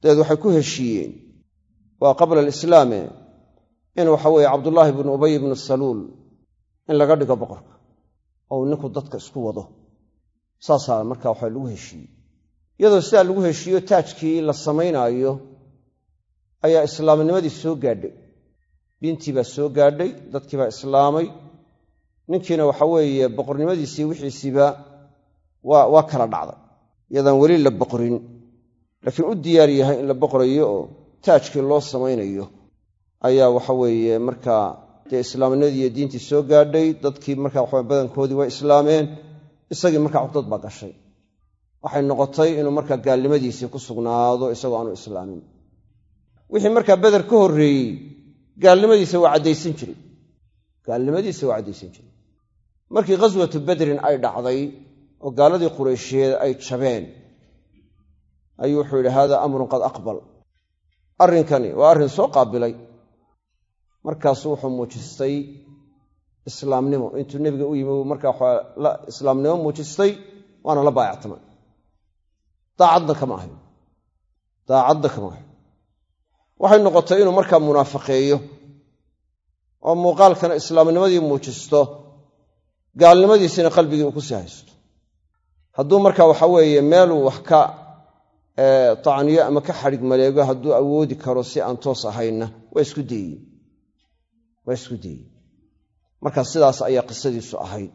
Dabeed waxay ku heshiiyeen. Waa qabla alislaame in waxa weeye cabdullaahi bnu ubay ibnu saluul in laga dhigo boqorka ou ninku dadka isku wado. Saasaa markaa waxa lagu heshiiyey iyadoo sidaa lagu heshiiyo taajkii la samaynaayo ayaa islaamnimadii soo gaadhay. Diintii baa soo gaadhay dadkii baa islaamay ninkiina waxa weeye boqornimadiisii wixiisiiba waa kala dhacday. Iyadaan weli la boqorin laakiin u diyaar yahay in la boqorayo oo taajkii loo samaynayo ayaa waxa weeye markaa dee islaamnimadii iyo diintii soo gaadhay dadkii markaa waxa badankoodii way islaameen isagii markaa cugdad baa gashay. Waxay noqotay inuu markaa gaalnimadiisii ku sugnaado isagoo aanu islaamin. Wixii markaa beder ka horreeyey gaalnimadiisa waa caddaysan jiray. Gaalnimadiisa waa caddaysan jiray markii ghaswatu bedrin ay dhacday oo gaaladii qureysheed ay jabeen ayuu wuxuu yidhi hada amrun qad aqbal. Arrinkani waa arrin soo qaabilay. Markaasuu wuxuu muujistay islaamnimo. Intuu nebiga u yimi markaa islaamnimo muujistay waana la baayactamay daacadna kama ahayn. Daacadna kama ahayn. Waxay noqotay inuu markaa munaafaqeeyo oo muuqaalkana islaamnimadii muujisto gaalnimadiisina qalbigii uu ku sii haysto hadduu marka waxa weeye meeluu wax ka tacniyo ama ka xadhig maleego hadduu awoodi karo si aan toos ahaynna waa isku dayiin waa isku dayiin marka sidaas ayaa qisadiisu ahayd.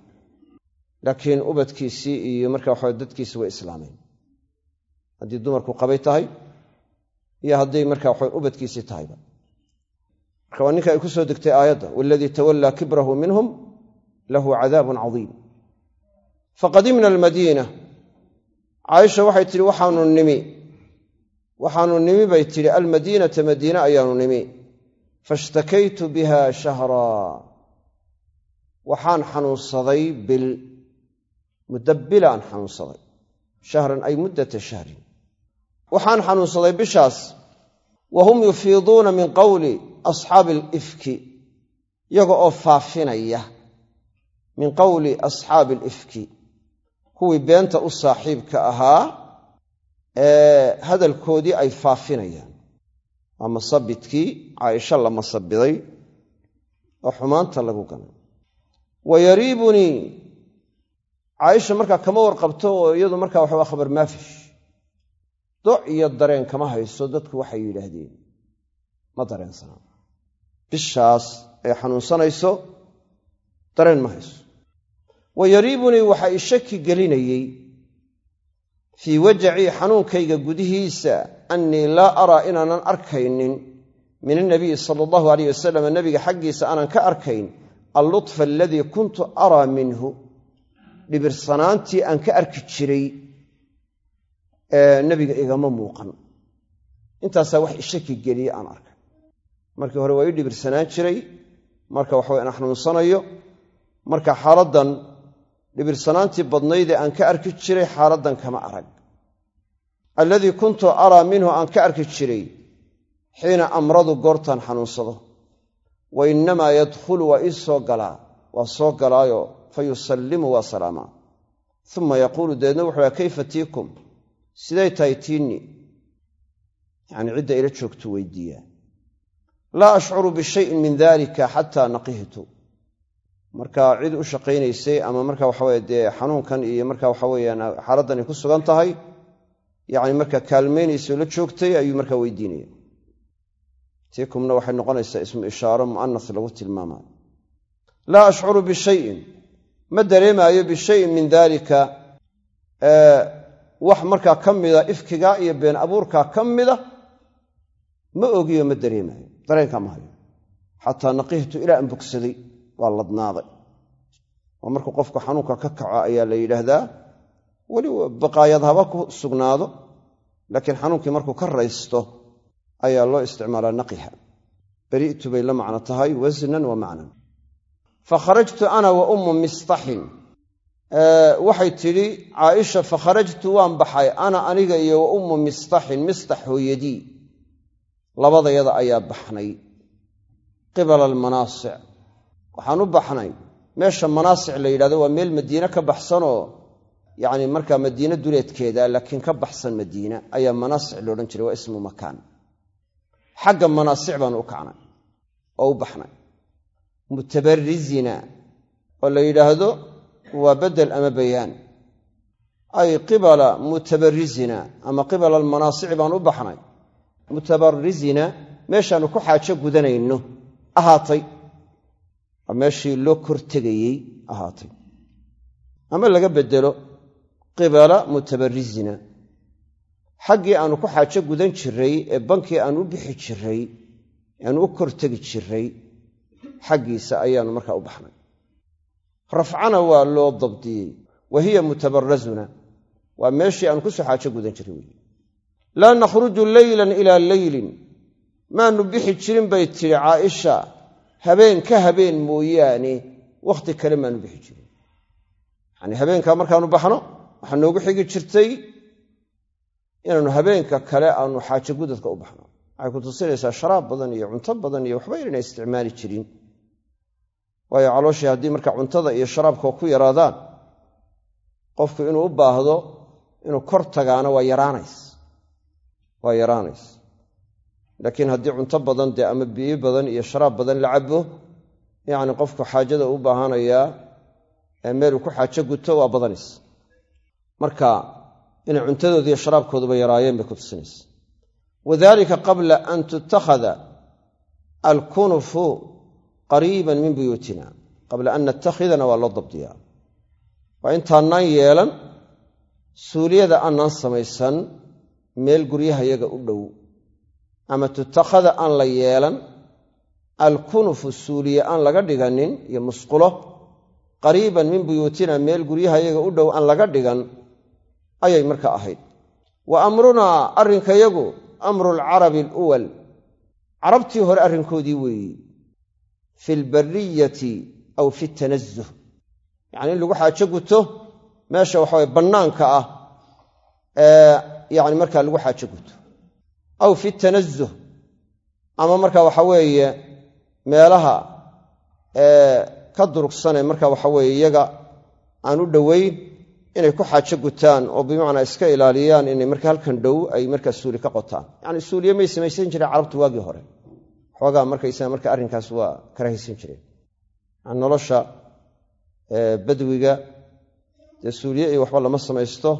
Laakiin ubadkiisii iyo marka waxa dadkiisi way islaameen. Haddii dumarku qabay tahay iyo hadday marka waxa ubadkiisii tahayba marka waa ninka ay ku soo degtay aayadda waladii tawallaa kibrahu minhum lahu cadaabun cadiim faqadimna almadiina caaisha waxay tidhi waxaanu nimi waxaanu nimi bay tidhi almadiinata madiine ayaanu nimi faishtakaytu biha shahraa waxaan xanuunsaday bil muddo bilaan xanuunsaday shahran ay muddata shahrin waxaan xanuunsaday bishaas wa hum yufiiduuna min qowli asxaabi alifki iyaga oo faafinaya min qowli asxaabi alifki. Kuwii beenta u saaxiibka ahaa ee hadalkoodii ay faafinayaan. Waa masabidkii caaisha la masabiday oo xumaanta lagu ganay wa yariibunii caaisha markaa kama warqabto oo iyadu markaa waxaa khabar maafish. Doc iyo dareen kama hayso dadku waxay yidhaahdeen ma dareensanaa. Bishaas ay xanuunsanayso dareen ma hayso wa yariibunii waxa i shaki gelinayey fii wajacii xanuunkayga gudihiisa annii laa araa inaanan arkaynin min alnabiyi sala allahu alayh wasalam nebiga xaggiisa aanan ka arkayn allutfa aladii kuntu araa minhu. Dhibirsanaantii aan ka arki jiray nebiga igama muuqan. Intaasaa wax ishaki geliye aan arkay. Markii hore waa ii dhibirsanaan jiray marka waxa aan xanuunsanayo marka xaaladdan dhibirsanaantii badnaydee aan ka arki jiray xaaladdan kama arag. Alladii kuntu araa minhu aan ka arki jiray xiina amradu goortaan xanuunsado. Wa innamaa yadkhulu waa ii soo galaa waa soo galaayo fa yusallimu waa salaamaa uma yaquulu dabeedna wuxuu ha kayfa tiikum? Siday tahay tiinni. Yacnii cidda ila joogtu weydiiyaa. Laa ashcuru bishayin min dalika xataa naqihtu marka cid u shaqaynaysay ama marka waxaweye dee xanuunkan iyo marka waxa weyaan xaaladdan ay ku sugan tahay yacni marka kaalmaynaysoo la joogtay ayuu markaa weydiinaya. Tiikumna waxay noqonaysaa ismu ishaaro mu'anas lagu tilmaamayo laa ashcuru bishayin ma dareemaayo bishayin min dalika wax markaa ka mida ifkiga iyo been abuurkaa ka mida ma ogiyo ma dareemaayo. Dareenkaa ma hayo. Xataa naqihtu ilaa an bogsaday waa ladnaaday. Oo markuu qofku xanuunka ka kaco ayaa la yidhaahdaa weli baqaayad haba ku sugnaado laakiin xanuunkii markuu ka raysto ayaa loo isticmaalaa naqiha beri'tu bay la macno tahay wasnan wa macnan. Fakharajtu ana wa ummu mistaxin. Waxay tidhi caaisha fakharajtu waan baxay. Ana aniga iyo wa ummu mistaxin mistax hooyadii. Labadayada ayaa baxnay. Qibala almanaasic waxaan u baxnay. Meesha manaasic la yidhahdo waa meel madiine ka baxsanoo yacni markaa madiine duleedkeeda laakiin ka baxsan madiina ayaa manaasic loodhan jiray waa ismu makaan. Xagga manaasic baanu u kacnay oo u baxnay. Mutabarizina oo la yidhaahdo waa bedel ama bayaan. Ay qibala mutabarizina ama qibala almanaasici baan u baxnay. Mutabarizina meeshaannu ku xaajo gudanayno. Ahaatay waa meeshii loo kortegayey ahaatay. Ama laga bedelo qibala mutabarizina xaggii aanu ku xaajo gudan jiray ee bankii aanu u bixi jiray aanu u kortegi jiray xaggiisa ayaanu markaa u baxnay. Rafcana waa loo dabdiyey. Wa hiya mutabarazuna waa meeshii aanu ku soo xaajo gudan jiray wey laa nakhruju leylan ilaa leylin maanu bixi jirin bay tidhi caaisha habeen ka habeen mooyaane wakhti kale maanu bixi jirin. Yacanii habeenkaa markaanu baxno waxaa noogu xigi jirtay inaanu habeenka kale aanu xaajo gudadka u baxno. Waxay ku tusinaysaa sharaab badan iyo cunto badan iyo waxba inayna isticmaali jirin. Waayo calooshii haddii marka cuntada iyo sharaabka ku yaraadaan qofku inuu u baahdo inuu kor tagaana waa yaraanays. Waa yaraanays laakiin haddii cunto badan dee ama biyo badan iyo sharaab badan la cabo yacni qofku xaajada u baahanayaa ee meeluu ku xaajo guto waa badanays marka inay cuntadoodi iyo sharaabkooduba yaraayeen bay ku tusinaysa wadalika qabla an tutakhada alkunufu qariiban min buyuutina. Qabla an natakhidana waa loo dabdiyaa. Waa intaanaan yeelan suuliyada aanaan samaysan meel guryahayaga u dhow ama tutakhada aan la yeelan alkunufu suuliye aan laga dhiganin iyo musqulo qariiban min buyuutina meel guryahayaga u dhow aan laga dhigan ayay marka ahayd. Wa amrunaa arrinkayagu amru alcarabi aluwal. Carabtii hore arrinkoodii weeyi fi albariyati aw fi tanazuh yacni in lagu xaajo guto meesha waxaweye bannaanka ah ee yacni markaa lagu xaajo guto aw fi tanazuh ama marka waxa weeye meelaha ka durugsanee marka waxa weeye iyaga aan u dhoweyn inay ku xaajo gutaan oo bimacnaa iska ilaaliyaan inay marka halkan dhow ay markaa suuli ka qotaan. Yacni suuliye may samaysan jireen carabtu waagii hore. Xoogaa markaysaga marka arrinkaas waa karahaysan jireen nolosha badwiga dee suuliye iyo waxba lama samaysto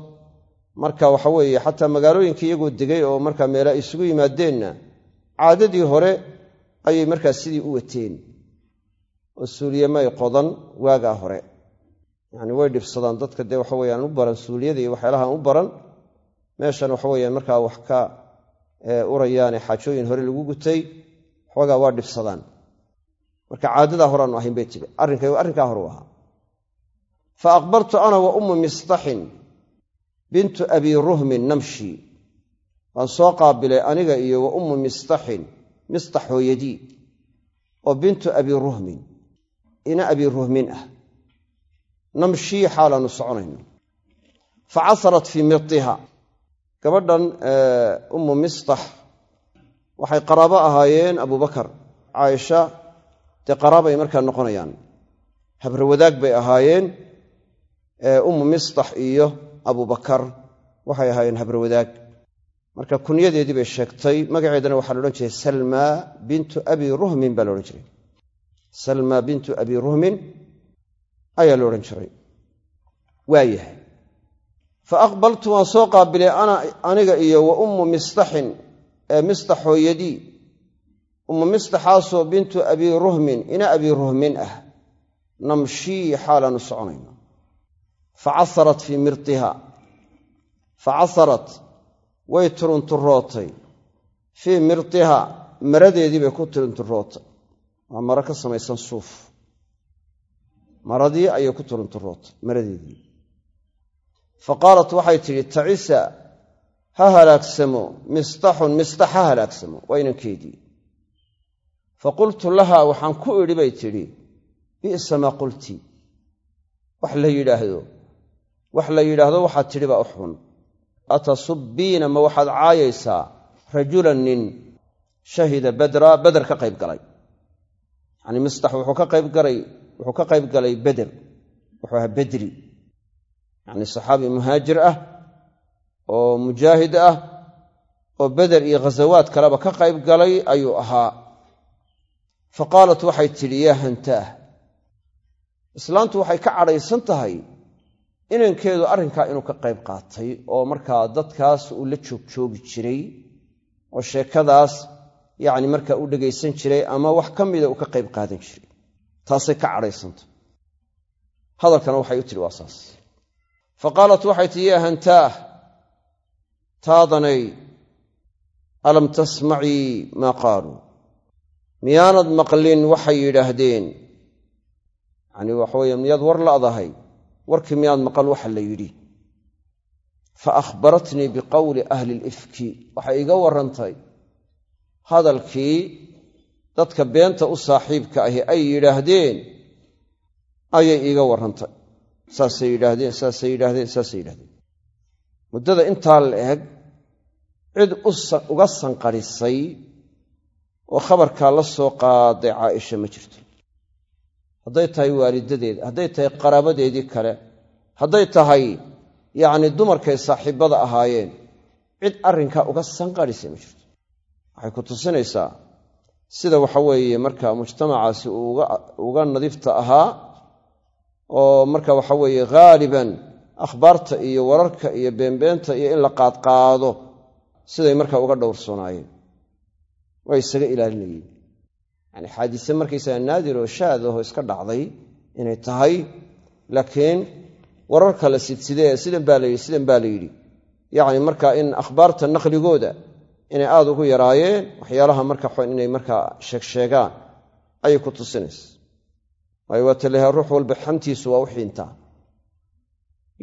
marka waxa weeye xataa magaalooyinka iyagoo degay oo markaa meele ay isugu yimaadeenna caadadii hore ayay markaa sidii u wateen. Oo suuliye may qodan waagaa hore. Yacni way dhibsadaan dadka dee waxa weyaan u baran suuliyada iyo waxyaalahaan u baran. Meeshan waxa weyaan markaa wax ka urayaane xaajooyin hore lagu gutay xoogaa waa dhibsadaan. Marka caadadaa horeaanu ahayn bay tiri arrinkaa hore ahaa. Fa aqbaltu ana wa mistaxin bintu abii ruhmin namshi. Waan soo qaabilay aniga iyo wa ummu mistaxin mistax hooyadii oo bintu abii ruhmin. Ina abii ruhmin ah. Namshii xaalaannu soconayno. Fa casarat fii mirtiha. Gabadhan ummu mistax waxay qaraabo ahaayeen abubakar caaisha. Dee qaraabay markaa noqonayaan. Habre wadaag bay ahaayeen ummu mistax iyo abubakar waxay ahaayeen habre wadaag marka kunyadeedii bay sheegtay magaceedana waxaa laodhan jiray salma bintu abi ruhmin baa laodhan jiray. Salma bintu abi ruhmin ayaa la odhan jiray. Waayahay fa aqbaltu waan soo qaabilay aniga iyo wa ummu mistaxin ee mistax hooyadii. Ummu mistaxaasoo bintu abii ruhmin ina abii ruhmin ah. Namshii xaalaanu soconayno facasarat fii mirtiha facasarat way turunturootay fii mirtiha maradeedii bay ku turunturootay waa maro ka samaysan suuf. Maradii ayay ku turunturootay maradeedii. Fa qaalat waxay tidhi tacisa ha halaagsamo. Mistaxun mistax ha halaagsamo. Waa inankeedii. Fa qultu laha waxaan ku idhi bay tidhi. Bi'sa maa qulti. Wax la yidhaahdo wax la yidhaahdo waxaad tidhi baa u xun. Atasubbiina ma waxaad caayaysaa? Rajulan nin shahida badra beder ka qayb galay. Yacanii mistax wuxuu ka qayb galay wuxuu ka qayb galay beder wuxuu ahaa bedri yacni saxaabi muhaajir ah oo mujaahid ah oo beder iyo ghasawaad kaleba ka qayb galay ayuu ahaa. Fa qaalat waxay tidhi yaa hantaah islaantu waxay ka cadhaysan tahay inankeedu arrinkaa inuu ka qayb qaatay oo markaa dadkaas uu la joogjoogi jiray oo sheekadaas yacni markaa u dhegaysan jiray ama wax ka mida uu ka qayb qaadan jiray. Taasay ka cadhaysantah hadalkana waxay u tidhi waa saas. Fa qaalat waxay tidhi yaa hantaah taadanay alam tasmacii maa qaaluu miyaanad maqlin waxay yidhaahdeen. Yacnii waxaweeye miyaad war la'dahay warkii miyaad maqal waxa la yidhi. Fa akhbaratnii biqowli ahli lifki waxay iga warrantay hadalkii dadka beenta u saaxiibka ahi ay yidhaahdeen. Ayay iiga warrantay saasay yidhaahdeen saasay yidhaahdeen saasay yidhahdeen muddada intaa la eg cid uga sanqadhisay oo khabarkaa la soo qaaday caaisha ma jirto hadday tahay waalidadeeda hadday tahay qaraabadeedii kale hadday tahay yacni dumarkay saaxiibbada ahaayeen cid arrinkaa uga sanqadhisay ma jirto. Waxay ku tusinaysaa sida waxa weeye marka mujtamacaasi uga nadiifta ahaa oo marka waxa weeye haaliban akhbaarta iyo wararka iyo beenbeenta iyo in la qaadqaado siday markaa uga dhowrsoonaayeen waa isaga ilaalinayeen yani xaadise markaysaga naadir oo shaad ahoo iska dhacday inay tahay laakiin wararka la sidsidee sidan baa layidhi sidan baa la yidhi. Yacni marka in akhbaarta naqligooda inay aada ugu yaraayeen waxyaalaha marka inay markaa sheegsheegaan ayay ku tusinaysa. Waayo waa talaha ruux walba xamtiisu waa u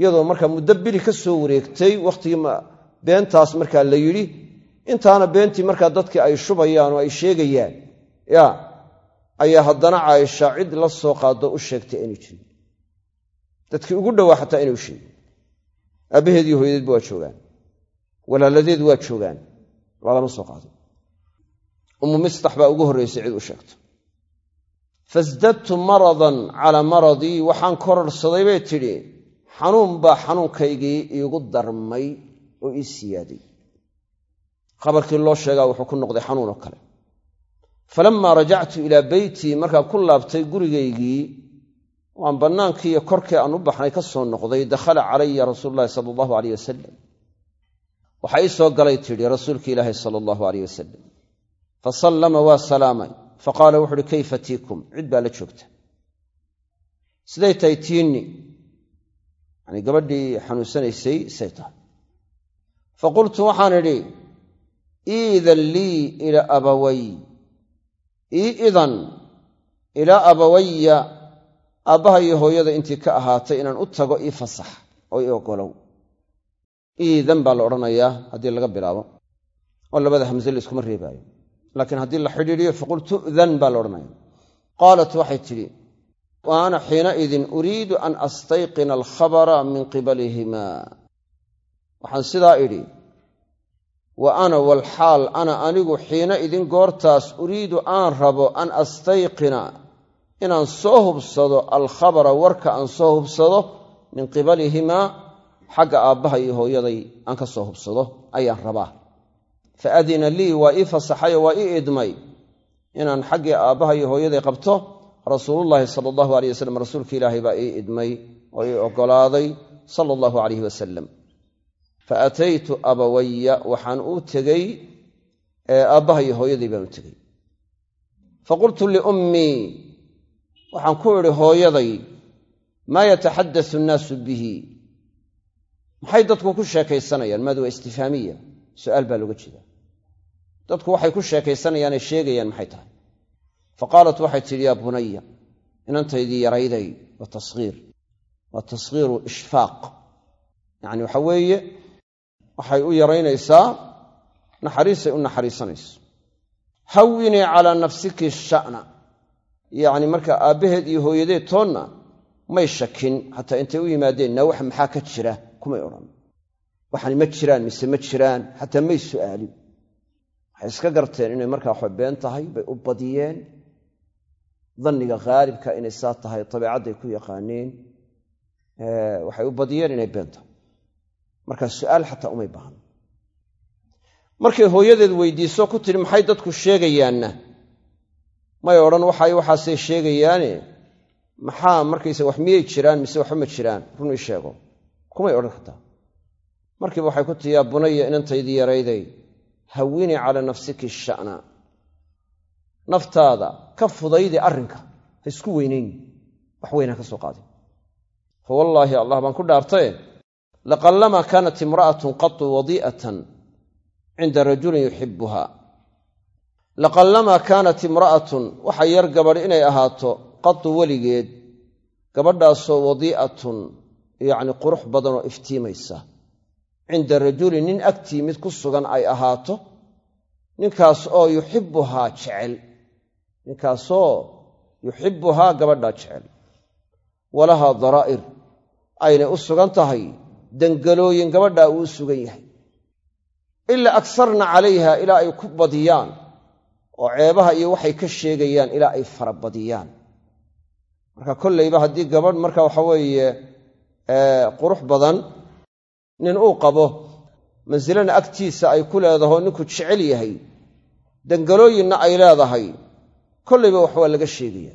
iyadoo marka muddo bili ka soo wareegtay wakhtigii beentaas markaa la yidhi intaana beentii markaa dadkii ay shubayaan oo ay sheegayaan ya ayaa haddana caaisha cid la soo qaado u sheegtay aynay jirin. Dadkii ugu dhowaa xataa inay u sheegin aabbaheed iyo hooyadeedba waa joogaan. Walaaladeed waa joogaan. Lalama soo qaado. Ummu mistax baa ugu horraysay cid u sheegto. Fasdadtu maradan calaa maradii waxaan kororhsaday bay tidhi xanuun baa xanuunkaygii iigu darmay oo ii siyaaday khabarkii loo sheegaa wuxuu ku noqday xanuun oo kale falammaa rajactu ilaa beytii markaan ku laabtay gurigaygii waan bannaankii iyo korkii aan u baxnay ka soo noqday dakhala calaya rasuulu llahi sala allahu aleyh wasalam waxaa ii soo galay tidhi rasuulki ilaahi sala allahu aleyh wasalam fa sallama waa salaamay. Fa qaala wuxu uhi kayfa tiikum? Cid baa la joogta. Siday tahay tiinni? Yanii gabadhii xanuunsanaysay say tahay. Fa qultu waxaan idhi iidan lii ilaa abaway ii idan ilaa abawaya aabbaha iyo hooyada intii ka ahaatay inaan u tago ii fasax oo ii oggolow. Iidan baa la odhanayaa haddii laga bilaabo. Oo labada hamse la iskuma reebaayo. Laakiin haddii la xidhiidhiyo faqultu dan baa la odhanaya qaalat waxay tidhi wa ana xiinaidin uriidu an astayqina alkhabara min qibalihima. Waxaan sidaa idhi wa ana walxaal ana anigu xiina idin goortaas uriidu aan rabo an astayqina inaan soo hubsado alkhabara warka aan soo hubsado min qibalihimaa xagga aabbaha iyo hooyaday aan ka soo hubsado ayaan rabaa. Fa adina lii waa ii fasaxayoo waa ii idmay. Inaan xaggii aabbaha iyo hooyaday qabto rasuulullaahi sala allahu aleyh wasalam rasuulka ilaahay baa ii idmay oo ii oggolaaday sala allahu calayhi wasalam fa ataytu abawaya waxaan u tegey aabbaha iyo hooyaday baan u tegey faqultu liummii waxaan ku idhi hooyaday maa yataxaddasu annaasu bihi maxay dadku ku sheekaysanayaan maadu waa istifaamiya su'aal baa looga jeedaa dadku waxay ku sheekaysanayaanay sheegayaan maxay tahay fa qaalat waxay tidhi yaa bunaya inantaydii yarayday waa tashiir waa tashiiru ishfaaq yacni waxa weeye waxay u yaraynaysaa naxariisay u naxariisanayso hawinii calaa nafsiki sha'na. Yacni marka aabbaheed iyo hooyadeed toonna may shakin xataa intay u yimaadeen naa wax maxaa ka jira? Kumay odhan. Waxaan ma jiraan mise ma jiraan? Xataa may su'aalin. Waxay iska garteen inay markaa waxba been tahay bay u badiyeen. Danniga khaalibka inay saa tahay dabeicadday ku yaqaaneen waxay u badiyeen inay been tahay markaa su'aal xataa umay baahan. Markay hooyadeed weydiiso ku tidhi maxay dadku sheegayaanna? May odhan waxay waxaasay sheegayaane. Maxaa markaysa wax miyay jiraan mise waxba ma jiraan? Run ii sheego. Kumay odhan kartaa markiiba waxay ku tihi yaa bunaya inantaydii yarayday. Hawinii calaa nafsiki sha'na. Naftaada ka fudaydi arrinka. Ha isku weynayn. Wax weynaa ka soo qaadin fa wallaahi allah baan ku dhaartaye laqallama kaanat imra'atun qatu wadii'atan cinda rajulin yuxibuha laqallama kaanat imra'atun waxa yar gabadh inay ahaato qatu weligeed gabadhaasoo wadii'atun yacni qurux badan oo iftiimaysa. cinda rajulin nin agtii mid ku sugan ay ahaato ninkaas oo yuxibbuhaa jecel. ninkaasoo yuxibbuhaa gabadhaa jecel. walahaa daraa'ir aynay u sugan tahay dangalooyin gabadhaa uu sugan yahay. Ilaa agsarna calayha ilaa ay ku badiyaan oo ceebaha iyo waxay ka sheegayaan ilaa ay farabadiyaan marka kollayba haddii gabadh marka waxa weeye qurux badan nin uu qabo mansilana agtiisa ay ku leedaho ninku jecel yahay dangalooyinna ay leedahay kollayba wax waa laga sheegaya.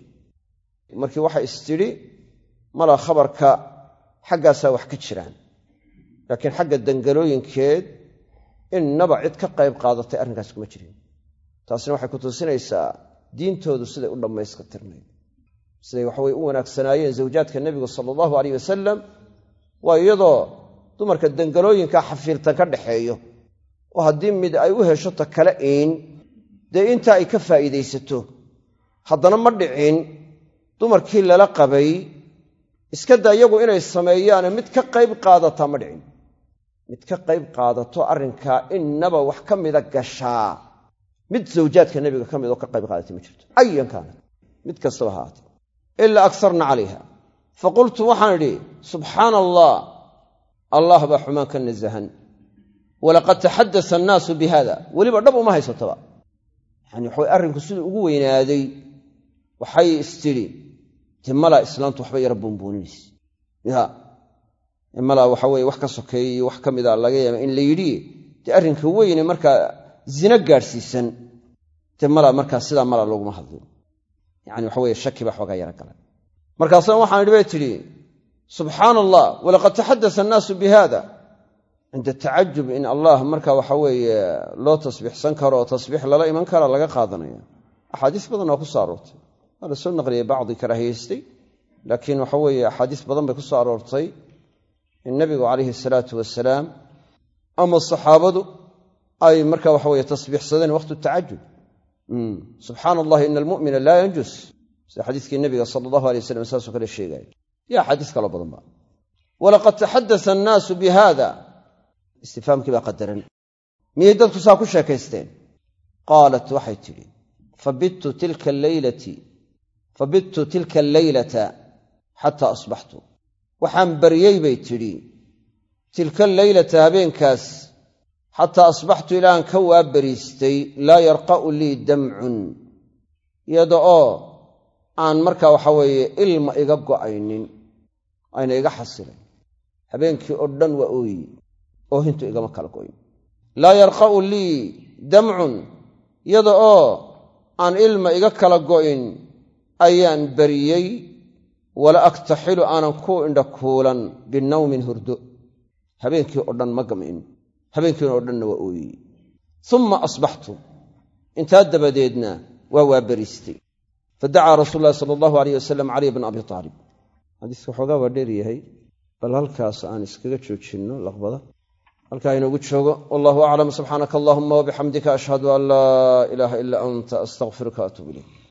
Markii waxay istidhi mala khabarka xaggaasaa wax ka jiraan laakiin xagga dangalooyinkeed innaba cid ka qayb qaadatay arrinkaas kuma jirin. Taasina waxay ku tusinaysaa diintoodu siday u dhammayska tirnayd siday waxaweye u wanaagsanaayeen zawjaadka nebigu sala allahu aleyh wasalam waa iyadoo dumarka dangalooyinka xafiirtan ka dhaxeeyo. Oo haddii mid ay u hesho ta kale iin dee intaa ay ka faa'iidaysato. Haddana ma dhicin dumarkii lala qabay iska daa iyagu inay sameeyaane mid ka qayb qaadataa ma dhicin mid ka qayb qaadato arrinkaa innaba wax ka mida gashaa. Mid zawjaadka nebiga ka mid oo ka qayb qaadatay ma jirto. Ayan kaanat mid kastaba ha ilaa agsarna calayha. Fa qultu waxaan idhi subxaana allah allah baa xumaan ka nasahan walaqad taxadasa annaasu bi hada weliba dhab uma haysataba. Yani waxaway arrinku siduu ugu weynaaday. Waxay istidhi de malaa islaamtu waxba yara buunbuuninaysa malaa waxa weye wax ka sokeeya iyo wax ka mida laga yaaba in la yidhi. Dee arrinka weyne markaa zina gaadhsiisan dee malaa markaa sidaa malaa looguma hadlin yani waxa weye shaki baa xoogaa yara galay markaasa waxaan idhi bay tidhi subxaana allah walaqad taxadasa annaasu bi hada cinda tacajub in allah marka waxa weeye loo tasbiixsan karo oo tasbiix lala iman kara laga qaadanaya. Axaadiis badan oo ku soo aroortay. Waa la soo naqliyey bacdi karaahiyaystay laakiin waxa weeye axaadiis badan bay ku soo aroortay in nabigu calayhi salaatu wasalaam ama saxaabadu ay marka waxa weye tasbiixsadeen waqtu tacajub subxaana allahi ina almu'mina laa yanjus. Sida xadiiskii nabiga sala allahu alay wasalam saasoo kale sheegaya iyo axaadiis kaloo badan ba walaqad taxadasa annaasu bi hada istifaamkii baa qadaran. Miyay dadku saa ku sheekaysteen? Qaalat waxay tidhi fabittu tilka alleylata xataa asbaxtu waxaan baryey bay tidhi tilka alleylata habeenkaas xataa asbaxtu ilaahan ka waa bariistay laa yarqa'u lii damcun. Iyada oo aan markaa waxa weeye ilma iga go'aynin ayna iga xasilayn habeenkii oo dhan waa ooyi oohintu igama kala goyn laa yarqa'u lii damcun. Iyada oo aan ilma iga kala go'in ayaan bariyey wala aktaxilu aanan ku indhakuulan binawmin hurdo. Habeenkii oo dhan ma gam'in habeenkiina oo dhanna waa ooyey. Umma asbaxtu. Intaa dabadeedna waa waaberiistay fadacaa rasuulu llahi sala allahu aleyh wasalam caliy bna abi aalib xadiiska waxoogaa waa dheer yahay bal halkaas aan iskaga joojinno laqbada. Halkaa inoogu joogo wallahu aclam subxaanaka allahuma wabixamdika ashhadu an laa ilaaha ilaa anta astaqfiruka atuub ilayk